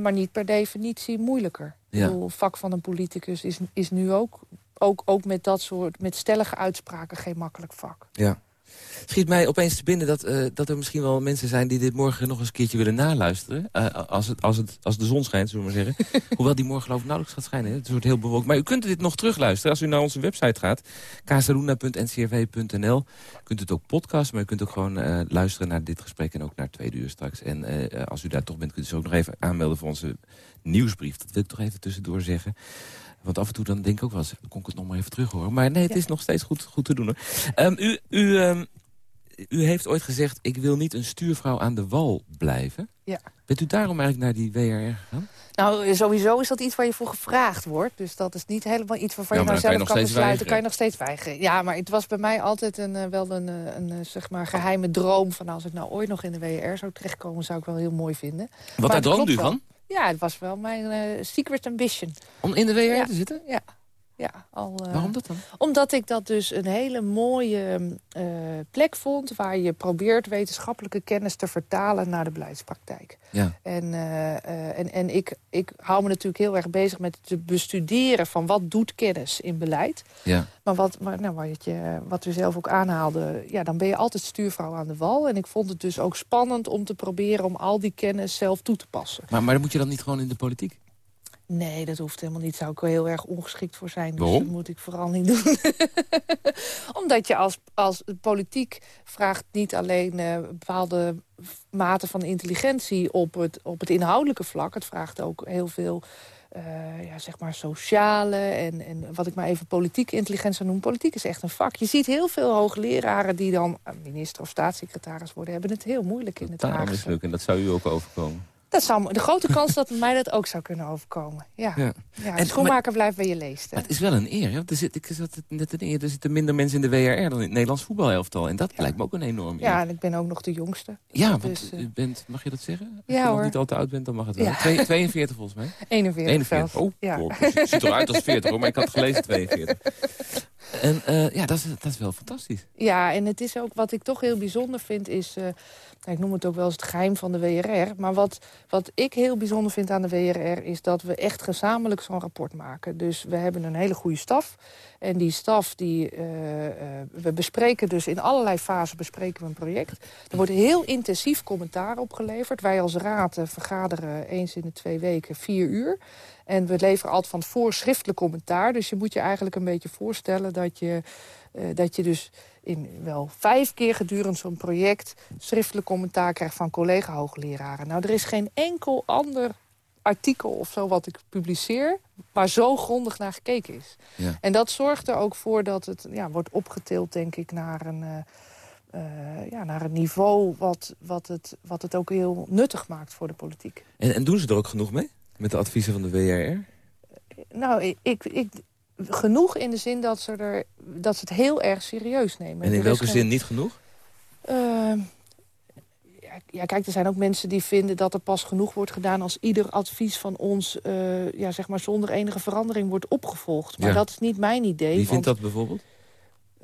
maar niet per definitie moeilijker. Ja. Bedoel, het vak van een politicus is, is nu ook, ook, ook met dat soort... met stellige uitspraken geen makkelijk vak. Ja. Schiet mij opeens te binnen dat, uh, dat er misschien wel mensen zijn... die dit morgen nog eens een keertje willen naluisteren. Uh, als, het, als, het, als de zon schijnt, zullen we maar zeggen. Hoewel die morgen geloof ik nauwelijks gaat schijnen. Hè? Het wordt heel bewolkt. Maar u kunt dit nog terugluisteren als u naar onze website gaat. casaluna.ncrv.nl U kunt het ook podcasten, maar u kunt ook gewoon uh, luisteren naar dit gesprek... en ook naar tweede uur straks. En als u daar toch bent, kunt u zich ook nog even aanmelden voor onze nieuwsbrief. Dat wil ik toch even tussendoor zeggen. Want af en toe dan denk ik ook wel eens, kon ik het nog maar even terug horen. Maar nee, het ja. is nog steeds goed, goed te doen. Hoor. Um, u, u, um, u heeft ooit gezegd, ik wil niet een stuurvrouw aan de wal blijven. Ja. Bent u daarom eigenlijk naar die WRR gegaan? Nou, sowieso is dat iets waar je voor gevraagd wordt. Dus dat is niet helemaal iets waarvan ja, je nou zelf kan, kan besluiten. Kan je nog steeds weigeren. Ja, maar het was bij mij altijd een, uh, wel een, een, een, zeg maar geheime droom... van als ik nou ooit nog in de WRR zou terechtkomen... zou ik wel heel mooi vinden. Wat daar droomde u van? Ja, het was wel mijn uh, secret ambition. Om in de WR te zitten? Ja. Ja, al, uh, Waarom dat dan? Omdat ik dat dus een hele mooie uh, plek vond... waar je probeert wetenschappelijke kennis te vertalen naar de beleidspraktijk. Ja. En, uh, en, en ik, ik hou me natuurlijk heel erg bezig met het bestuderen... van wat doet kennis in beleid. Ja. Maar, wat, maar nou, wat, je, wat u zelf ook aanhaalde... Ja, dan ben je altijd stuurvrouw aan de wal. En ik vond het dus ook spannend om te proberen... om al die kennis zelf toe te passen. Maar, maar dan moet je dan niet gewoon in de politiek? Nee, dat hoeft helemaal niet. Zou ik er heel erg ongeschikt voor zijn. Dus Waarom? dat moet ik vooral niet doen. Omdat je als, als politiek vraagt niet alleen eh, bepaalde mate van intelligentie op het, op het inhoudelijke vlak. Het vraagt ook heel veel eh, ja, zeg maar sociale en, en wat ik maar even politieke intelligentie noemen. Politiek is echt een vak. Je ziet heel veel hoogleraren die dan eh, minister of staatssecretaris worden... hebben het heel moeilijk in het Totaal Haagse. mislukken. En dat zou u ook overkomen. Dat zou, de grote kans dat mij dat ook zou kunnen overkomen. Ja, Ja. ja. En- schoenmaker blijft bij je leest. het is wel een eer. Want Er, zit, ik zat net een eer. er zitten minder mensen in de WRR dan in het Nederlands voetbalelftal. En dat lijkt me ook een enorm eer. Ja, en ik ben ook nog de jongste. Ja, want Dus, eh, u bent, mag je dat zeggen? Als Ja, je nog niet al te oud bent, dan mag het wel. Ja. Twee- 42 volgens mij. 41. 41. zelfs. Oh, ja. hoor, het ziet eruit als 40 hoor, maar ik had gelezen 42. En eh, ja, dat is, dat is wel fantastisch. ja, en het is ook wat ik toch heel bijzonder vind is... eh, ik noem het ook wel eens het geheim van de WRR. Maar wat, wat ik heel bijzonder vind aan de WRR... is dat we echt gezamenlijk zo'n rapport maken. Dus we hebben een hele goede staf. En die staf, die, eh, eh, we bespreken dus in allerlei fasen bespreken we een project. Er wordt heel intensief commentaar opgeleverd. Wij als raad eh, vergaderen eens in de twee weken vier uur. En we leveren altijd van tevoren schriftelijk commentaar. Dus je moet je eigenlijk een beetje voorstellen dat je, dat je dus in wel vijf keer gedurende zo'n project... schriftelijk commentaar krijgt van collega-hoogleraren. Nou, er is geen enkel ander artikel of zo wat ik publiceer... waar zo grondig naar gekeken is. Ja. En dat zorgt er ook voor dat het ja, wordt opgetild, denk ik, naar een... eh, eh, ja, naar een niveau wat, wat, het, wat het ook heel nuttig maakt voor de politiek. En, en doen ze er ook genoeg mee? Met de adviezen van de WRR? Nou, ik, ik, genoeg in de zin dat ze, er, dat ze het heel erg serieus nemen. En in welke zin niet genoeg? Ehm, ja, ja, kijk, er zijn ook mensen die vinden dat er pas genoeg wordt gedaan... als ieder advies van ons eh, ja, zeg maar zonder enige verandering wordt opgevolgd. Maar Ja. dat is niet mijn idee. Wie want, vindt dat bijvoorbeeld?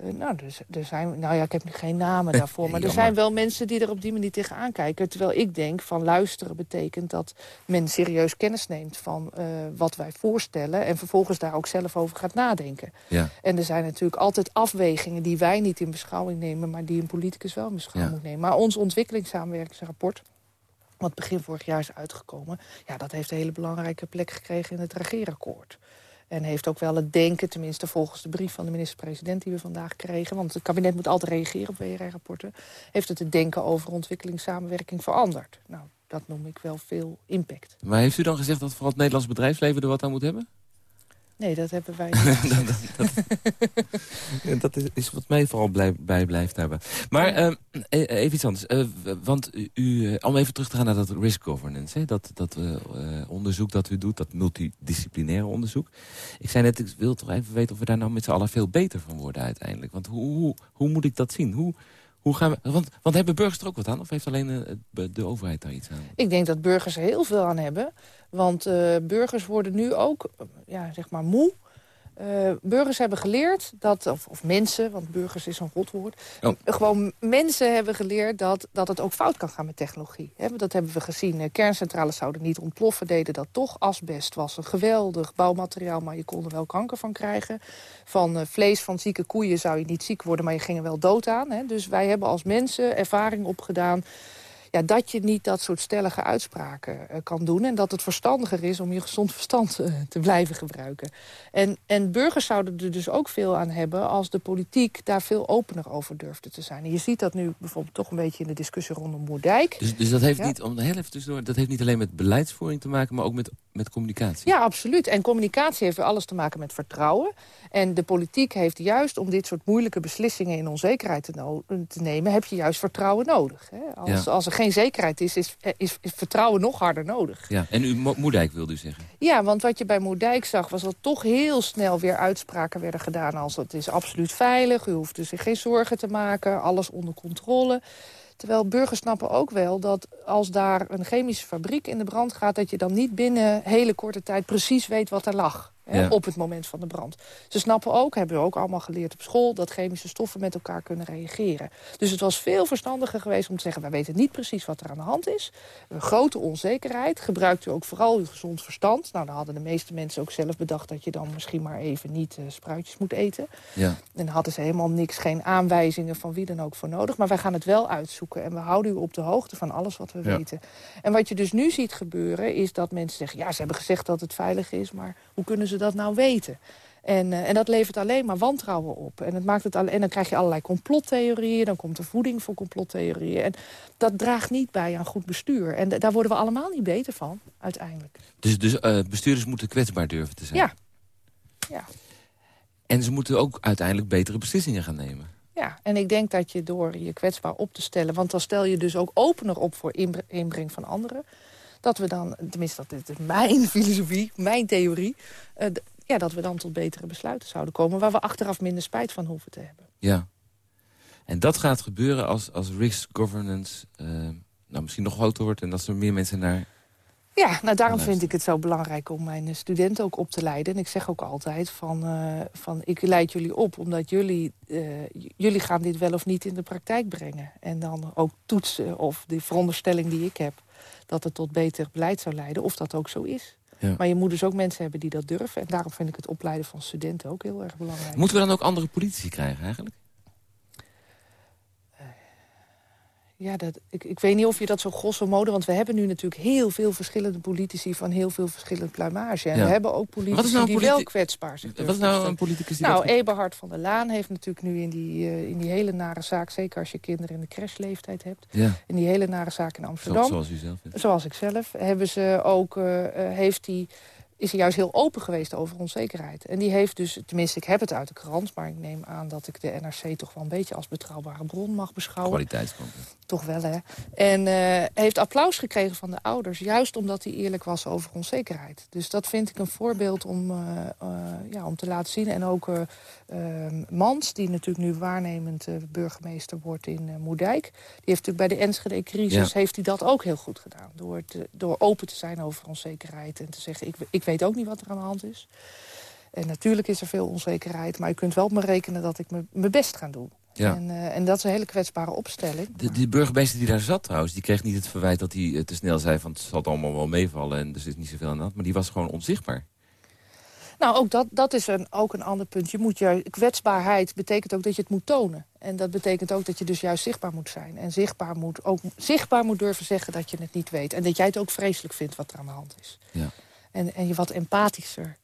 Eh, nou, dus, er zijn, nou ja, ik heb nu geen namen daarvoor. Maar er zijn wel mensen die er op die manier tegenaan kijken. Terwijl ik denk van luisteren betekent dat men serieus kennis neemt... van eh, wat wij voorstellen en vervolgens daar ook zelf over gaat nadenken. Ja. En er zijn natuurlijk altijd afwegingen die wij niet in beschouwing nemen... maar die een politicus wel in beschouwing Ja. moet nemen. Maar ons ontwikkelingssamenwerkingsrapport... wat begin vorig jaar is uitgekomen... ja, dat heeft een hele belangrijke plek gekregen in het regeerakkoord. En heeft ook wel het denken, tenminste volgens de brief van de minister-president... die we vandaag kregen, want het kabinet moet altijd reageren op WRR-rapporten... heeft het het denken over ontwikkelingssamenwerking veranderd. Nou, dat noem ik wel veel impact. Maar heeft u dan gezegd dat vooral het Nederlands bedrijfsleven er wat aan moet hebben? Nee, dat hebben wij niet. dat, dat, is, is wat mij vooral blij, bijblijft daarbij. Maar ehm, e- even iets anders. Eh, want u, eh, om even terug te gaan naar dat risk governance. Hè? Dat, dat eh, onderzoek dat u doet, dat multidisciplinaire onderzoek. Ik zei net, ik wil toch even weten of we daar nou met z'n allen veel beter van worden uiteindelijk. Want hoe, hoe, hoe moet ik dat zien? Hoe, hoe gaan we, want, want hebben burgers er ook wat aan? Of heeft alleen eh, de overheid daar iets aan? Ik denk dat burgers er heel veel aan hebben. Want eh, burgers worden nu ook, eh, ja, zeg maar, moe. Eh, burgers hebben geleerd dat, of, of mensen, want burgers is een rotwoord. Oh. Gewoon mensen hebben geleerd dat, dat het ook fout kan gaan met technologie. Dat hebben we gezien. Eh, kerncentrales zouden niet ontploffen, deden dat toch. Asbest was een geweldig bouwmateriaal, maar je kon er wel kanker van krijgen. Van eh, vlees van zieke koeien zou je niet ziek worden, maar je ging er wel dood aan. Dus wij hebben als mensen ervaring opgedaan ja, dat je niet dat soort stellige uitspraken eh, kan doen... en dat het verstandiger is om je gezond verstand eh, te blijven gebruiken. En, en burgers zouden er dus ook veel aan hebben... als de politiek daar veel opener over durfde te zijn. En je ziet dat nu bijvoorbeeld toch een beetje in de discussie rondom Moerdijk. Dus, dus dat heeft Ja. niet, om heel even tussendoor, dat heeft niet alleen met beleidsvoering te maken, maar ook met, met communicatie. Ja, absoluut. En communicatie heeft alles te maken met vertrouwen. En de politiek heeft juist om dit soort moeilijke beslissingen in onzekerheid te, no- te nemen... heb je juist vertrouwen nodig. Hè? Als, Ja. als er geen zekerheid is, is, is, is vertrouwen nog harder nodig. Ja, en u, Mo- Moerdijk wilde u zeggen. Ja, want wat je bij Moerdijk zag... was dat toch heel snel weer uitspraken werden gedaan... als het is absoluut veilig, u hoeft dus zich geen zorgen te maken... alles onder controle. Terwijl burgers snappen ook wel dat als daar een chemische fabriek in de brand gaat... dat je dan niet binnen hele korte tijd precies weet wat er lag. Hè, op het moment van de brand. Ze snappen ook, hebben we ook allemaal geleerd op school... dat chemische stoffen met elkaar kunnen reageren. Dus het was veel verstandiger geweest om te zeggen... wij weten niet precies wat er aan de hand is. Een grote onzekerheid. Gebruikt u ook vooral uw gezond verstand. Nou, dan hadden de meeste mensen ook zelf bedacht... dat je dan misschien maar even niet uh, spruitjes moet eten. Ja. En hadden ze helemaal niks, geen aanwijzingen van wie dan ook voor nodig. Maar wij gaan het wel uitzoeken. En we houden u op de hoogte van alles wat we weten. En wat je dus nu ziet gebeuren is dat mensen zeggen... ja, ze hebben gezegd dat het veilig is, maar hoe kunnen ze dat nou weten? En, uh, en dat levert alleen maar wantrouwen op. En, het maakt het al, en dan krijg je allerlei complottheorieën. Dan komt er voeding voor complottheorieën. En dat draagt niet bij aan goed bestuur. En daar worden we allemaal niet beter van, uiteindelijk. Dus, dus uh, bestuurders moeten kwetsbaar durven te zijn? Ja. ja. En ze moeten ook uiteindelijk betere beslissingen gaan nemen? Ja, en ik denk dat je door je kwetsbaar op te stellen... want dan stel je dus ook opener op voor inbreng van anderen... dat we dan, tenminste dat is mijn filosofie, mijn theorie... Uh, ja, dat we dan tot betere besluiten zouden komen... waar we achteraf minder spijt van hoeven te hebben. Ja. En dat gaat gebeuren als, als risk governance uh, nou, misschien nog groter wordt... en dat er meer mensen naar... Ja, nou daarom vind ik het zo belangrijk om mijn studenten ook op te leiden. En ik zeg ook altijd van, uh, van ik leid jullie op... omdat jullie, uh, jullie gaan dit wel of niet in de praktijk brengen. En dan ook toetsen of de veronderstelling die ik heb... dat het tot beter beleid zou leiden, of dat ook zo is. Ja. Maar je moet dus ook mensen hebben die dat durven. En daarom vind ik het opleiden van studenten ook heel erg belangrijk. Moeten we dan ook andere politici krijgen eigenlijk? Ja, dat, ik, ik weet niet of je dat zo grosso modo... want we hebben nu natuurlijk heel veel verschillende politici... van heel veel verschillende pluimage. En ja. we hebben ook politici nou die wel kwetsbaar zijn. Wat is nou een politicus die Nou, Eberhard van der Laan heeft natuurlijk nu in die, uh, in die hele nare zaak... zeker als je kinderen in de crashleeftijd hebt... Ja. in die hele nare zaak in Amsterdam... Zo, zoals u zelf Zoals ik zelf. Hebben ze ook, uh, heeft hij is hij juist heel open geweest over onzekerheid. En die heeft dus, tenminste ik heb het uit de krant... maar ik neem aan dat ik de NRC toch wel een beetje als betrouwbare bron mag beschouwen. Kwaliteitskrant. Toch wel, hè. En uh, heeft applaus gekregen van de ouders... juist omdat hij eerlijk was over onzekerheid. Dus dat vind ik een voorbeeld om, uh, uh, ja, om te laten zien. En ook ehm, Mans, die natuurlijk nu waarnemend burgemeester wordt in Moerdijk... die heeft natuurlijk bij de Enschede-crisis ja. heeft hij dat ook heel goed gedaan. Door, te, door open te zijn over onzekerheid en te zeggen... ik, ik weet ook niet wat er aan de hand is. En natuurlijk is er veel onzekerheid, maar je kunt wel op me rekenen dat ik mijn best ga doen. Ja. En, uh, en, dat is een hele kwetsbare opstelling. De, die burgemeester die daar zat trouwens, die kreeg niet het verwijt dat hij te snel zei van het zal allemaal wel meevallen en er zit niet zoveel aan dat, maar die was gewoon onzichtbaar. Nou, ook dat, dat is een, ook een ander punt. Je moet je, kwetsbaarheid betekent ook dat je het moet tonen. En dat betekent ook dat je dus juist zichtbaar moet zijn. En zichtbaar moet, ook zichtbaar moet durven zeggen dat je het niet weet. En dat jij het ook vreselijk vindt wat er aan de hand is. Ja. En, en je wat empathischer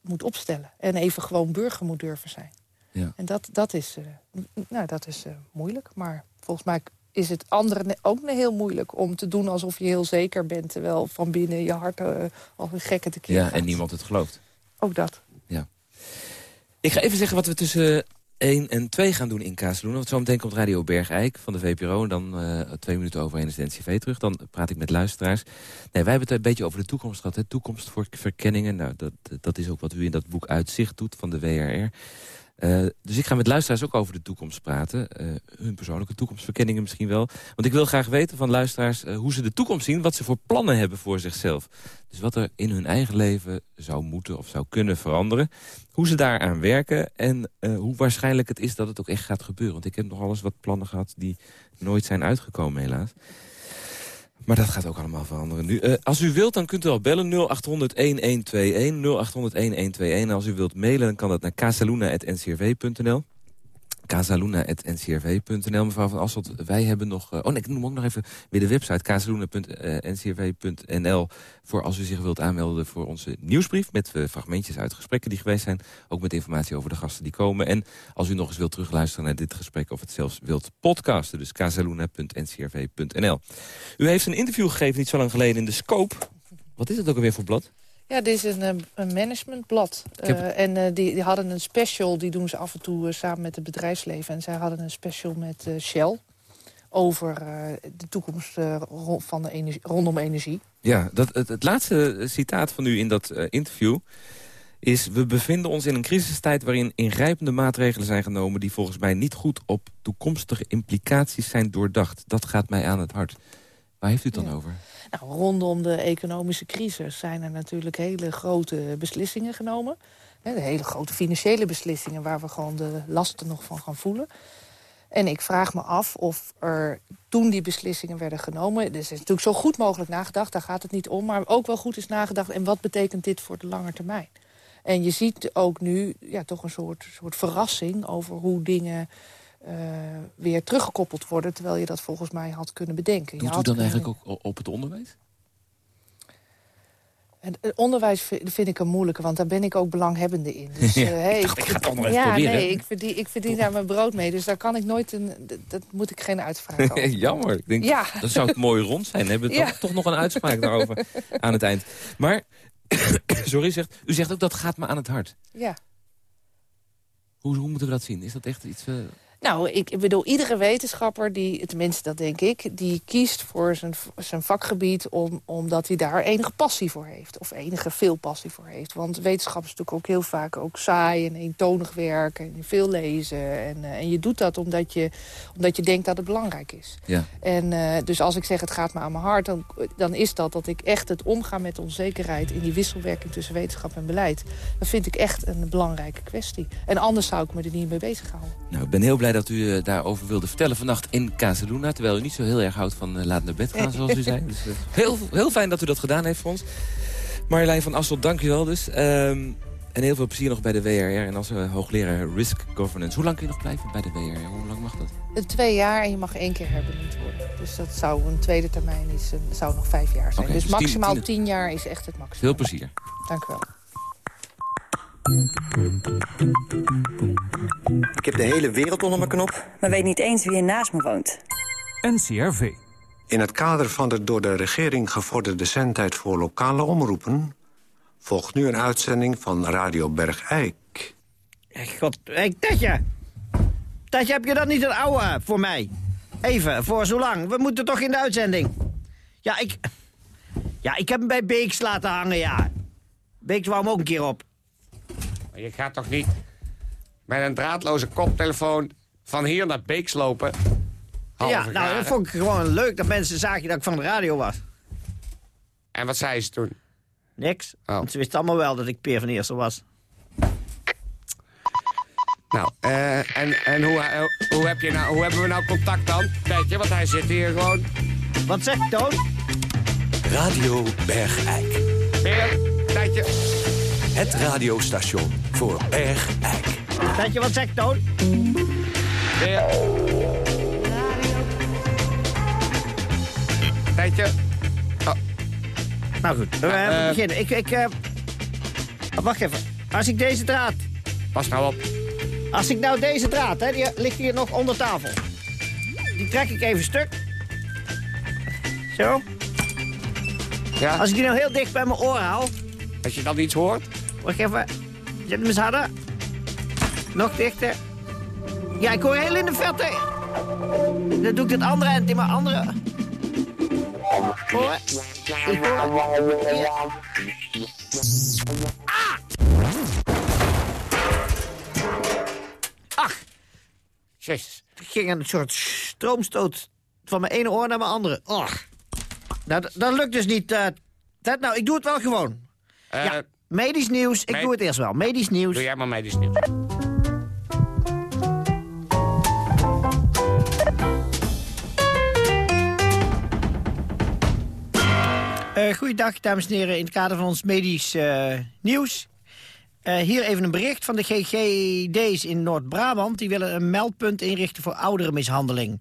moet opstellen. En even gewoon burger moet durven zijn. Ja. En dat, dat is, uh, nou, dat is uh, moeilijk. Maar volgens mij is het andere ook heel moeilijk om te doen alsof je heel zeker bent... terwijl van binnen je hart uh, al een gekke te keer Ja, gaat. en niemand het gelooft. Ook dat. Ja. Ik ga even zeggen wat we tussen 1 en 2 gaan doen in Kazeloen. Want zometeen komt Radio Bergijk van de VPRO. En dan uh, twee minuten overheen is de NCV terug. Dan praat ik met luisteraars. Nee, wij hebben het een beetje over de toekomst gehad. Hè? Toekomst voor verkenningen. Nou, dat, dat is ook wat u in dat boek Uitzicht doet van de WRR. Uh, dus ik ga met luisteraars ook over de toekomst praten. Uh, hun persoonlijke toekomstverkenningen misschien wel. Want ik wil graag weten van luisteraars uh, hoe ze de toekomst zien. Wat ze voor plannen hebben voor zichzelf. Dus wat er in hun eigen leven zou moeten of zou kunnen veranderen. Hoe ze daaraan werken en hoe waarschijnlijk het is dat het ook echt gaat gebeuren. Want ik heb nog alles wat plannen gehad die nooit zijn uitgekomen helaas. Maar dat gaat ook allemaal veranderen nu. Uh, als u wilt, dan kunt u al bellen 0800-1121. 0800-1121. En als u wilt mailen, dan kan dat naar casaluna.ncrv.nl casaluna.ncrv.nl. Mevrouw van Asselt, wij hebben nog... Uh, oh nee, ik noem ook nog even weer de website casaluna.ncrv.nl... voor als u zich wilt aanmelden voor onze nieuwsbrief... met uh, fragmentjes uit gesprekken die geweest zijn. Ook met informatie over de gasten die komen. En als u nog eens wilt terugluisteren naar dit gesprek... of het zelfs wilt podcasten, dus casaluna.ncrv.nl. U heeft een interview gegeven niet zo lang geleden in de Scope. Wat is dat ook alweer voor blad? Ja, dit is een, een managementblad. Heb... Uh, en uh, die, die, hadden een special, die doen ze af en toe uh, samen met het bedrijfsleven. En zij hadden een special met Shell over de toekomst van de energie, rondom energie. Ja, dat, het, het, laatste citaat van u in dat interview is... we bevinden ons in een crisistijd waarin ingrijpende maatregelen zijn genomen... die volgens mij niet goed op toekomstige implicaties zijn doordacht. Dat gaat mij aan het hart. Waar heeft u het dan over? Nou, rondom de economische crisis zijn er natuurlijk hele grote beslissingen genomen. De hele grote financiële beslissingen waar we gewoon de lasten nog van gaan voelen. En ik vraag me af of er toen die beslissingen werden genomen... er is natuurlijk zo goed mogelijk nagedacht, daar gaat het niet om... maar ook wel goed is nagedacht en wat betekent dit voor de lange termijn? En je ziet ook nu ja, toch een soort, soort verrassing over hoe dingen... Uh, weer teruggekoppeld worden... terwijl je dat volgens mij had kunnen bedenken. Doet u dan eigenlijk ook op het onderwijs? Het onderwijs vind ik een moeilijke, want daar ben ik ook belanghebbende in. Dus, ja, uh, ik, ik ga het allemaal ja, proberen. Nee, ik verdien, ik verdien daar mijn brood mee, dus daar kan ik nooit een... Dat moet ik geen uitspraak over. Jammer. Ik denk, ja. Dat zou het mooi rond zijn. Hebben we toch, toch nog een uitspraak daarover aan het eind. Maar, sorry, zegt, u zegt ook dat gaat me aan het hart. Ja. Hoe, hoe moeten we dat zien? Is dat echt iets... Uh... Nou, ik bedoel, iedere wetenschapper, die, tenminste dat denk ik... die kiest voor zijn, zijn vakgebied om, omdat hij daar enige passie voor heeft. Of enige veel passie voor heeft. Want wetenschap is natuurlijk ook heel vaak ook saai en eentonig werken. En veel lezen. En, uh, en je doet dat omdat je, omdat je denkt dat het belangrijk is. Ja. En uh, dus als ik zeg het gaat me aan mijn hart... Dan, dan is dat dat ik echt het omgaan met onzekerheid... in die wisselwerking tussen wetenschap en beleid... dat vind ik echt een belangrijke kwestie. En anders zou ik me er niet mee bezig houden. Nou, ik ben heel blij dat u uh, daarover wilde vertellen vannacht in Casaluna. Terwijl u niet zo heel erg houdt van uh, laat naar bed gaan, zoals u zei. Dus, uh, heel, heel fijn dat u dat gedaan heeft voor ons. Marjolein van Asselt, dank u wel dus. Um, en heel veel plezier nog bij de WRR en als hoogleraar Risk Governance. Hoe lang kun je nog blijven bij de WRR? Hoe lang mag dat? Twee jaar en je mag één keer herbenoemd worden. Dus dat zou een tweede termijn is, een, zou nog vijf jaar zijn. Okay, dus, dus maximaal tien, tien, tien jaar is echt het maximum. Veel plezier. Dank u wel. Ik heb de hele wereld onder mijn knop. Maar weet niet eens wie er naast me woont. NCRV. In het kader van de door de regering gevorderde zendtijd voor lokale omroepen... volgt nu een uitzending van Radio Bergijk. God, hey, Tetje! Tetje, heb je dat niet een oude voor mij? Even, voor zo lang. We moeten toch in de uitzending. Ja, ik... Ja, ik heb hem bij Beeks laten hangen, ja. Beeks wou hem ook een keer op. Je gaat toch niet met een draadloze koptelefoon van hier naar Beeks lopen? Ja, nou, dat vond ik gewoon leuk dat mensen zagen dat ik van de radio was. En wat zei ze toen? Niks, oh. want ze wisten allemaal wel dat ik Peer van Eersel was. Nou, uh, en, en hoe, uh, hoe, heb je nou, hoe hebben we nou contact dan? Tijdje, want hij zit hier gewoon... Wat zeg je, Toon? Radio Bergijk. Peer, tijdje. Het radiostation voor Bergijk. Tijdje, wat zeg je, Toon? Peer. Tijdje. Oh. Nou goed, we uh, beginnen. Ik, ik, uh... oh, wacht even. Als ik deze draad... Pas nou op. Als ik nou deze draad, hè, die ligt hier nog onder tafel. Die trek ik even stuk. Zo. Ja. Als ik die nou heel dicht bij mijn oor haal... Als je dan iets hoort? Wacht even. Zet hem eens harder. Nog dichter. Ja, ik hoor heel in de verte. Dan doe ik dit andere eind in mijn andere... Hoor. Ik hoor... Ja. Ah! Ach. Jezus. Er ging een soort stroomstoot van mijn ene oor naar mijn andere. Och. Nou, dat lukt dus niet. Uh, dat, nou, ik doe het wel gewoon. Uh, ja, medisch nieuws. Ik doe het eerst wel. Medisch nieuws. Doe jij maar medisch nieuws. Uh, goeiedag, dames en heren. In het kader van ons medisch uh, nieuws. Uh, hier even een bericht van de GGD's in Noord-Brabant. Die willen een meldpunt inrichten voor ouderenmishandeling.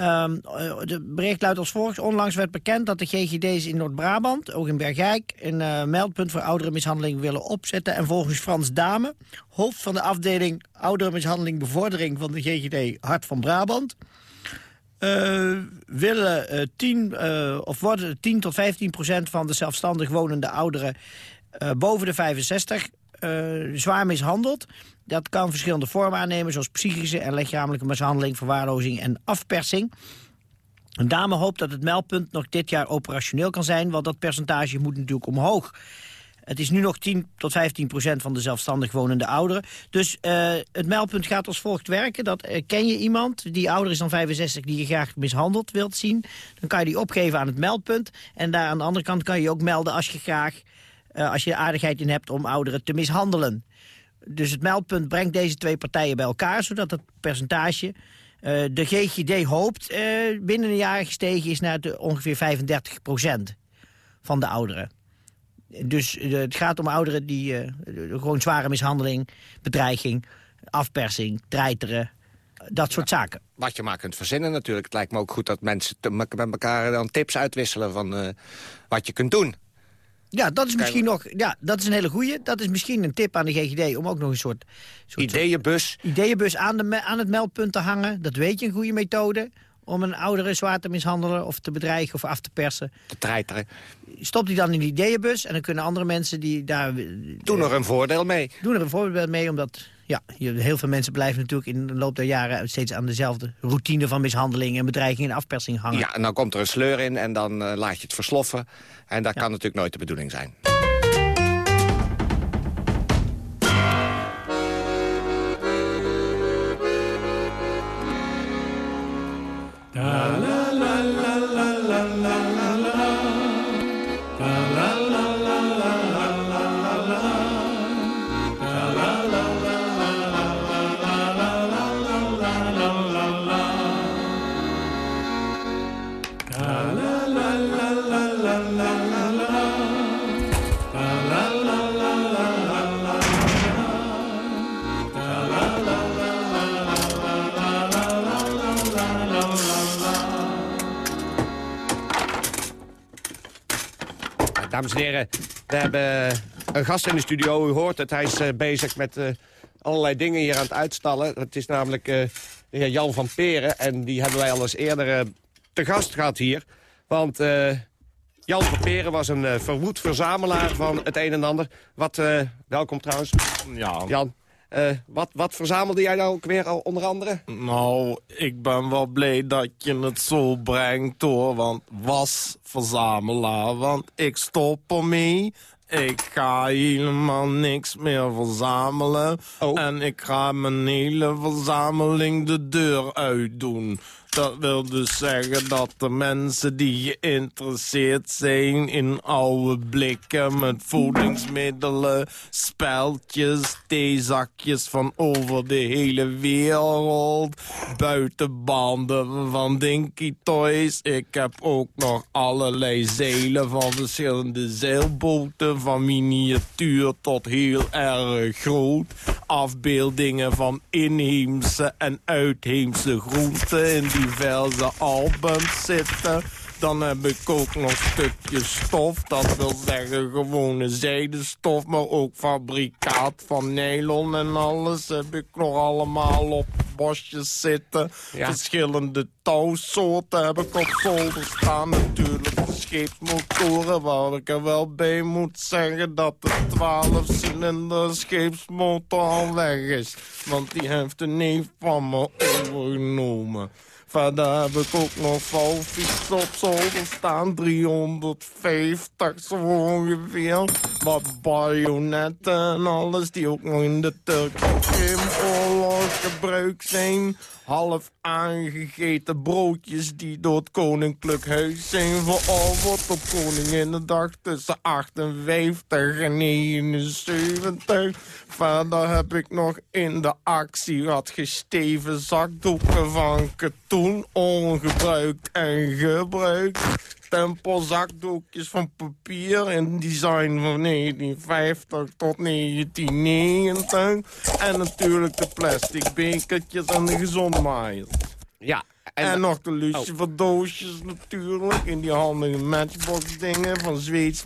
Um, de bericht luidt als volgt. Onlangs werd bekend dat de GGD's in Noord-Brabant, ook in Bergijk... een uh, meldpunt voor ouderenmishandeling willen opzetten. En volgens Frans Dame, hoofd van de afdeling ouderenmishandeling bevordering... van de GGD Hart van Brabant... Uh, willen 10, uh, of worden 10 tot 15 procent van de zelfstandig wonende ouderen boven de 65 zwaar mishandeld. Dat kan verschillende vormen aannemen, zoals psychische en lichamelijke mishandeling, verwaarlozing en afpersing. Een dame hoopt dat het meldpunt nog dit jaar operationeel kan zijn, want dat percentage moet natuurlijk omhoog. Het is nu nog 10 tot 15 procent van de zelfstandig wonende ouderen. Dus uh, het meldpunt gaat als volgt werken. Dat uh, ken je iemand die ouder is dan 65 die je graag mishandeld wilt zien. Dan kan je die opgeven aan het meldpunt. En daar aan de andere kant kan je, je ook melden als je graag... Uh, als je aardigheid in hebt om ouderen te mishandelen. Dus het meldpunt brengt deze twee partijen bij elkaar... zodat het percentage uh, de GGD hoopt uh, binnen een jaar gestegen is naar de ongeveer 35 procent van de ouderen. Dus uh, het gaat om ouderen die gewoon zware mishandeling, bedreiging, afpersing, treiteren, dat soort zaken. Wat je maar kunt verzinnen natuurlijk. Het lijkt me ook goed dat mensen met elkaar dan tips uitwisselen van wat je kunt doen. Ja, dat is misschien nog. Ja, dat is een hele goeie. Dat is misschien een tip aan de GGD om ook nog een soort. soort ideeënbus. Ideeënbus aan, de, aan het meldpunt te hangen. Dat weet je een goede methode. Om een oudere zwaar te mishandelen of te bedreigen of af te persen. Te treiteren. Stop die dan in die ideeënbus en dan kunnen andere mensen die daar... Doen er een voordeel mee. Doen er een voordeel mee, omdat ja, heel veel mensen blijven natuurlijk in de loop der jaren... steeds aan dezelfde routine van mishandeling en bedreiging en afpersing hangen. Ja, en dan komt er een sleur in en dan uh, laat je het versloffen. En dat ja. kan natuurlijk nooit de bedoeling zijn. Dames en heren, we hebben een gast in de studio. U hoort het, hij is uh, bezig met uh, allerlei dingen hier aan het uitstallen. Het is namelijk uh, de heer Jan van Peren. En die hebben wij al eens eerder te gast gehad hier. Want Jan van Peren was een verwoed verzamelaar van het een en ander. Wat, welkom trouwens. Ja. Jan. Uh, wat, wat verzamelde jij nou ook weer onder andere? Nou, ik ben wel blij dat je het zo brengt hoor. Want was verzamelaar, want ik stop ermee. Ik ga helemaal niks meer verzamelen. Oh. En ik ga mijn hele verzameling de deur uitdoen. Dat wil dus zeggen dat de mensen die geïnteresseerd zijn in oude blikken met voedingsmiddelen, speltjes, theezakjes van over de hele wereld, buitenbanden van Dinky Toys. Ik heb ook nog allerlei zeilen van verschillende zeilboten, van miniatuur tot heel erg groot. Afbeeldingen van inheemse en uitheemse groenten in diverse albums zitten. Dan heb ik ook nog stukjes stof. Dat wil zeggen gewone zijdestof, maar ook fabrikaat van nylon en alles. Heb ik nog allemaal op bosjes zitten. Ja. Verschillende touwsoorten heb ik op zolder staan. Natuurlijk de scheepsmotoren, waar ik er wel bij moet zeggen... dat de 12-cilinder scheepsmotor al weg is. Want die heeft een neef van me overgenomen. Verder heb ik ook nog valfiets op zolder staan. 350 zo ongeveer. Wat bajonetten en alles die ook nog in de Turkse oorlog gebruikt zijn. Half aangegeten broodjes die door het koninklijk huis zijn veroverd op Koninginnedag tussen 58 en 79. Verder heb ik nog in de actie wat gesteven zakdoeken van katoen, ongebruikt en gebruikt. Tempelzakdoekjes van papier in design van 1950 tot 1990. En natuurlijk de plastic bekertjes en de gezondmaaiers. Ja. En, En, nog de luciferdoosjes natuurlijk. In die handige matchbox dingen van Zweeds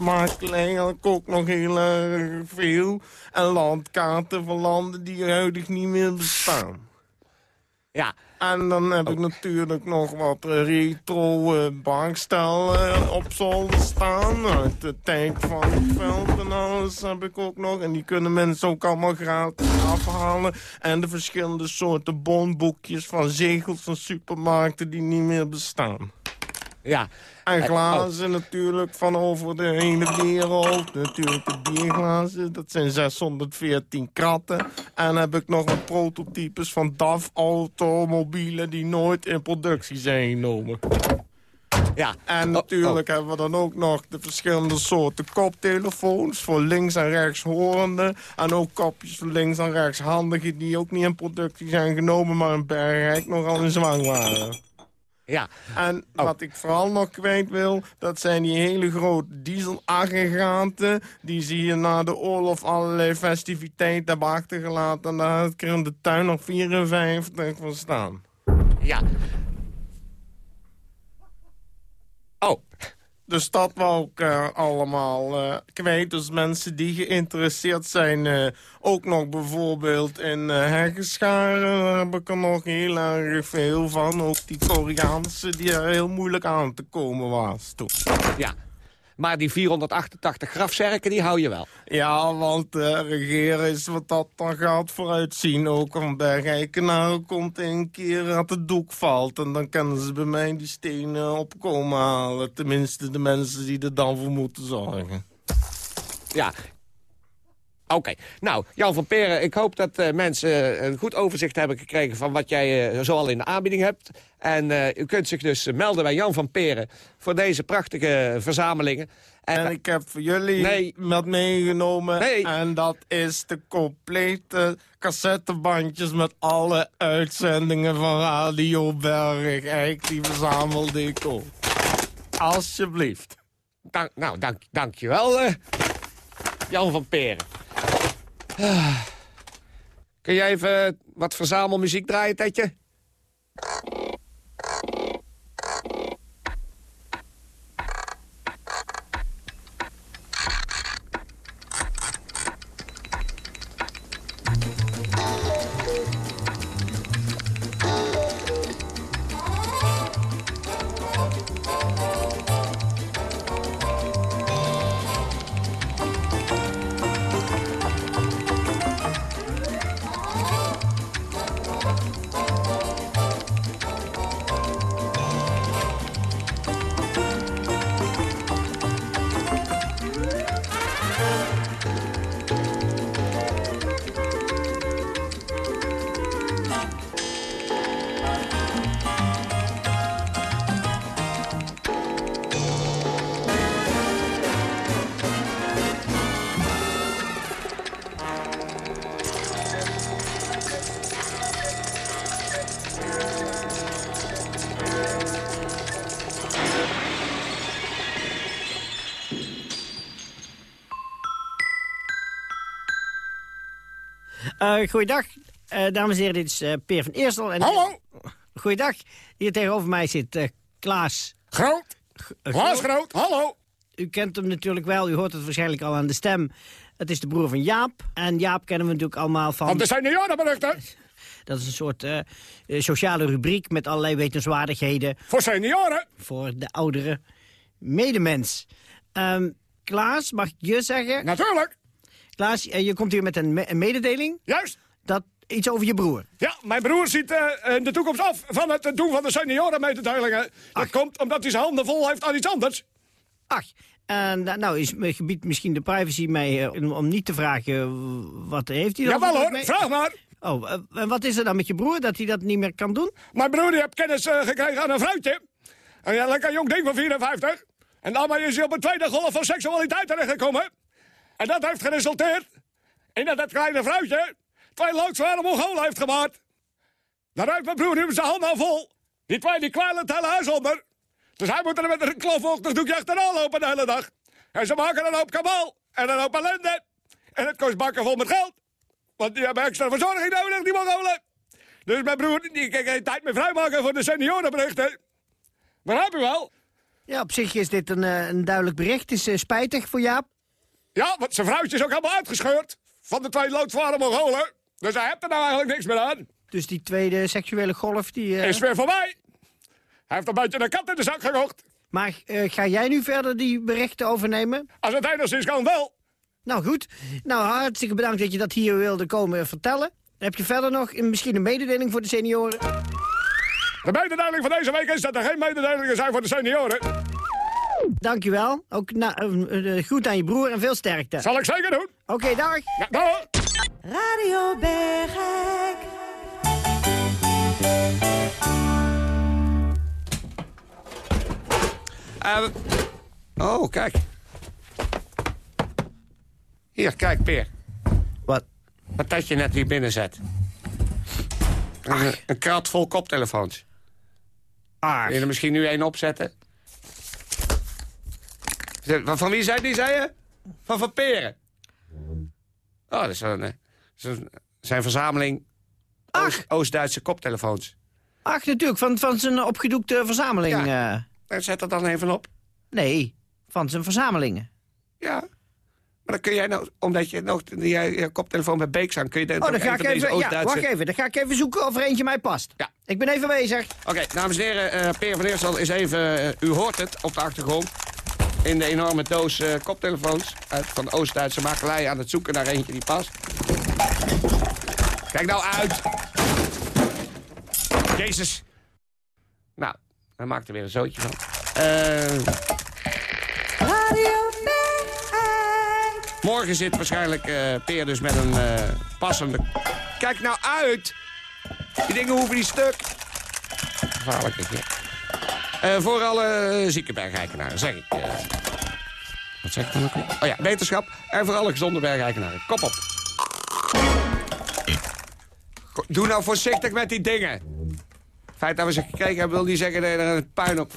ik ook nog heel erg veel. En landkaarten van landen die huidig niet meer bestaan. Ja. En dan heb ik natuurlijk nog wat eh, retro uh, op zolder staan. Uit de tijd van het veld en alles heb ik ook nog. En die kunnen mensen ook allemaal gratis afhalen. En de verschillende soorten bonboekjes van zegels van supermarkten die niet meer bestaan. Ja. En Eh, glazen natuurlijk van over de hele wereld. Natuurlijk de bierglazen, dat zijn 614 kratten. En heb ik nog wat prototypes van DAF-automobielen... die nooit in productie zijn genomen. Ja. En natuurlijk hebben we dan ook nog de verschillende soorten koptelefoons... voor links- en rechtshorenden. En ook kopjes voor links- en rechtshandigen... die ook niet in productie zijn genomen... maar in Bergrijk nogal in zwang waren. Ja. En wat ik vooral nog kwijt wil, dat zijn die hele grote dieselaggregaten... die ze hier na de oorlog allerlei festiviteiten hebben achtergelaten. En daar ik er in de tuin nog 54 van staan. Ja. Oh. Dus dat wou ik eh, allemaal eh, kwijt. Dus mensen die geïnteresseerd zijn... eh, ook nog bijvoorbeeld in uh, hergenscharen... daar heb ik er nog heel erg veel van. Ook die Koreaanse die er heel moeilijk aan te komen was toen. Ja. Maar die 488 grafzerken, die hou je wel. Ja, want uh, regeren is wat dat dan gaat vooruitzien. Ook om Bergijkenaren komt een keer dat het doek valt. En dan kunnen ze bij mij die stenen opkomen halen. Tenminste de mensen die er dan voor moeten zorgen. Ja, Oké, nou, Jan van Peren, ik hoop dat uh, mensen een goed overzicht hebben gekregen... van wat jij uh, zoal in de aanbieding hebt. En uh, u kunt zich dus melden bij Jan van Peren voor deze prachtige verzamelingen. En, en ik heb voor jullie nee. wat meegenomen. Nee. En dat is de complete cassettebandjes met alle uitzendingen van Radio Berg. Eigenlijk die verzamelde ik ook. Alsjeblieft. Dank, nou, dank, dank je wel, Jan van Peren. Ah. Kun jij even wat verzamelmuziek draaien, Tetje? Uh, goeiedag, uh, dames en heren, dit is uh, Peer van Eerstel. En, Hallo. Goeiedag, hier tegenover mij zit Klaas... Groot. Klaas Groot, hallo. U kent hem natuurlijk wel, u hoort het waarschijnlijk al aan de stem. Het is de broer van Jaap. En Jaap kennen we natuurlijk allemaal van... Van de seniorenberichten. Dat is een soort sociale rubriek met allerlei wetenswaardigheden. Voor senioren. Voor de oudere medemens. Um, Klaas, mag ik je zeggen? Natuurlijk. Klaas, je komt hier met een, me een mededeling. Juist. Dat iets over je broer. Ja, mijn broer ziet uh, in de toekomst af van het doen van de seniorenmededelingen. Dat komt omdat hij zijn handen vol heeft aan iets anders. Ach, en nou is mijn gebied misschien de privacy mij uh, om niet te vragen wat heeft hij dan? Jawel hoor, mee? vraag maar. Oh, en wat is er dan met je broer dat hij dat niet meer kan doen? Mijn broer die heeft kennis gekregen aan een vrouwtje. Een lekker jong ding van 54. En daarmee is hij op een tweede golf van seksualiteit terechtgekomen. En dat heeft geresulteerd in dat het kleine vrouwtje twee loodzware mongolen heeft gemaakt. Daar heeft mijn broer nu zijn handen vol. Die twee die kwijlen het hele huis onder. Dus hij moet er met een klofvochtig doekje achteraan lopen de hele dag. En ze maken een hoop kabaal en een hoop ellende. En het kost bakken vol met geld. Want die hebben extra verzorging nodig, die mongolen. Dus mijn broer die kan geen tijd meer vrijmaken voor de seniorenberichten. Begrijp je wel? Ja, op zich is dit een, een duidelijk bericht. Het is uh, spijtig voor Jaap. Ja, want zijn vrouwtje is ook helemaal uitgescheurd. Van de twee loodzware mongolen. Dus hij heeft er nou eigenlijk niks meer aan. Dus die tweede seksuele golf, die... Uh... Is weer voorbij. Hij heeft een beetje een kat in de zak gekocht. Maar uh, ga jij nu verder die berichten overnemen? Als het enigszins kan wel. Nou goed. Nou, hartstikke bedankt dat je dat hier wilde komen vertellen. Heb je verder nog misschien een mededeling voor de senioren? De mededeling van deze week is dat er geen mededelingen zijn voor de senioren. Dankjewel. Ook na, eh, goed aan je broer en veel sterkte. Zal ik zeker doen. Oké, dag. Ja, dag. Radio Bergijk. Eh, oh, kijk. Hier, kijk, Peer. Wat? Wat dat je net hier binnen zet. Een, een krat vol koptelefoons. Ah. Wil je er misschien nu één opzetten? Van van wie zijn die, zei je? Van Van Peren. Oh, dat is een, eh, dat een, zijn verzameling Oost- Oost-Duitse koptelefoons. Ach, natuurlijk, van, van zijn opgedoekte verzameling. Ja. eh. Zet er dan even op. nee, van zijn verzamelingen. Ja. Maar dan kun jij nou, omdat je nog die eh, koptelefoon bij Beek aan, kun je dan Oh, dan ga ik even, ja, wacht even. Dan ga ik even zoeken of er eentje mij past. Ja. Ik ben even bezig. Oké, dames en heren, eh Peer van Eersel is even... u hoort het op de achtergrond. In de enorme doos eh, koptelefoons uit, van Oost-Duitse makelij... aan het zoeken naar eentje die past. Kijk nou uit! Jezus! Nou, hij maakt er weer een zootje van. Radio Bergijk. morgen zit waarschijnlijk eh, Peer dus met een passende... Kijk nou uit! Die dingen hoeven niet stuk. Gevaarlijk, hè? Eh, voor alle zieke bergeikenaren, zeg ik. eh. wat zeg ik dan ook? Oh ja, wetenschap. En voor alle gezonde bergeikenaren. Kop op. Doe nou voorzichtig met die dingen. Het feit dat we ze gekregen hebben, wil niet zeggen dat je er een puin op...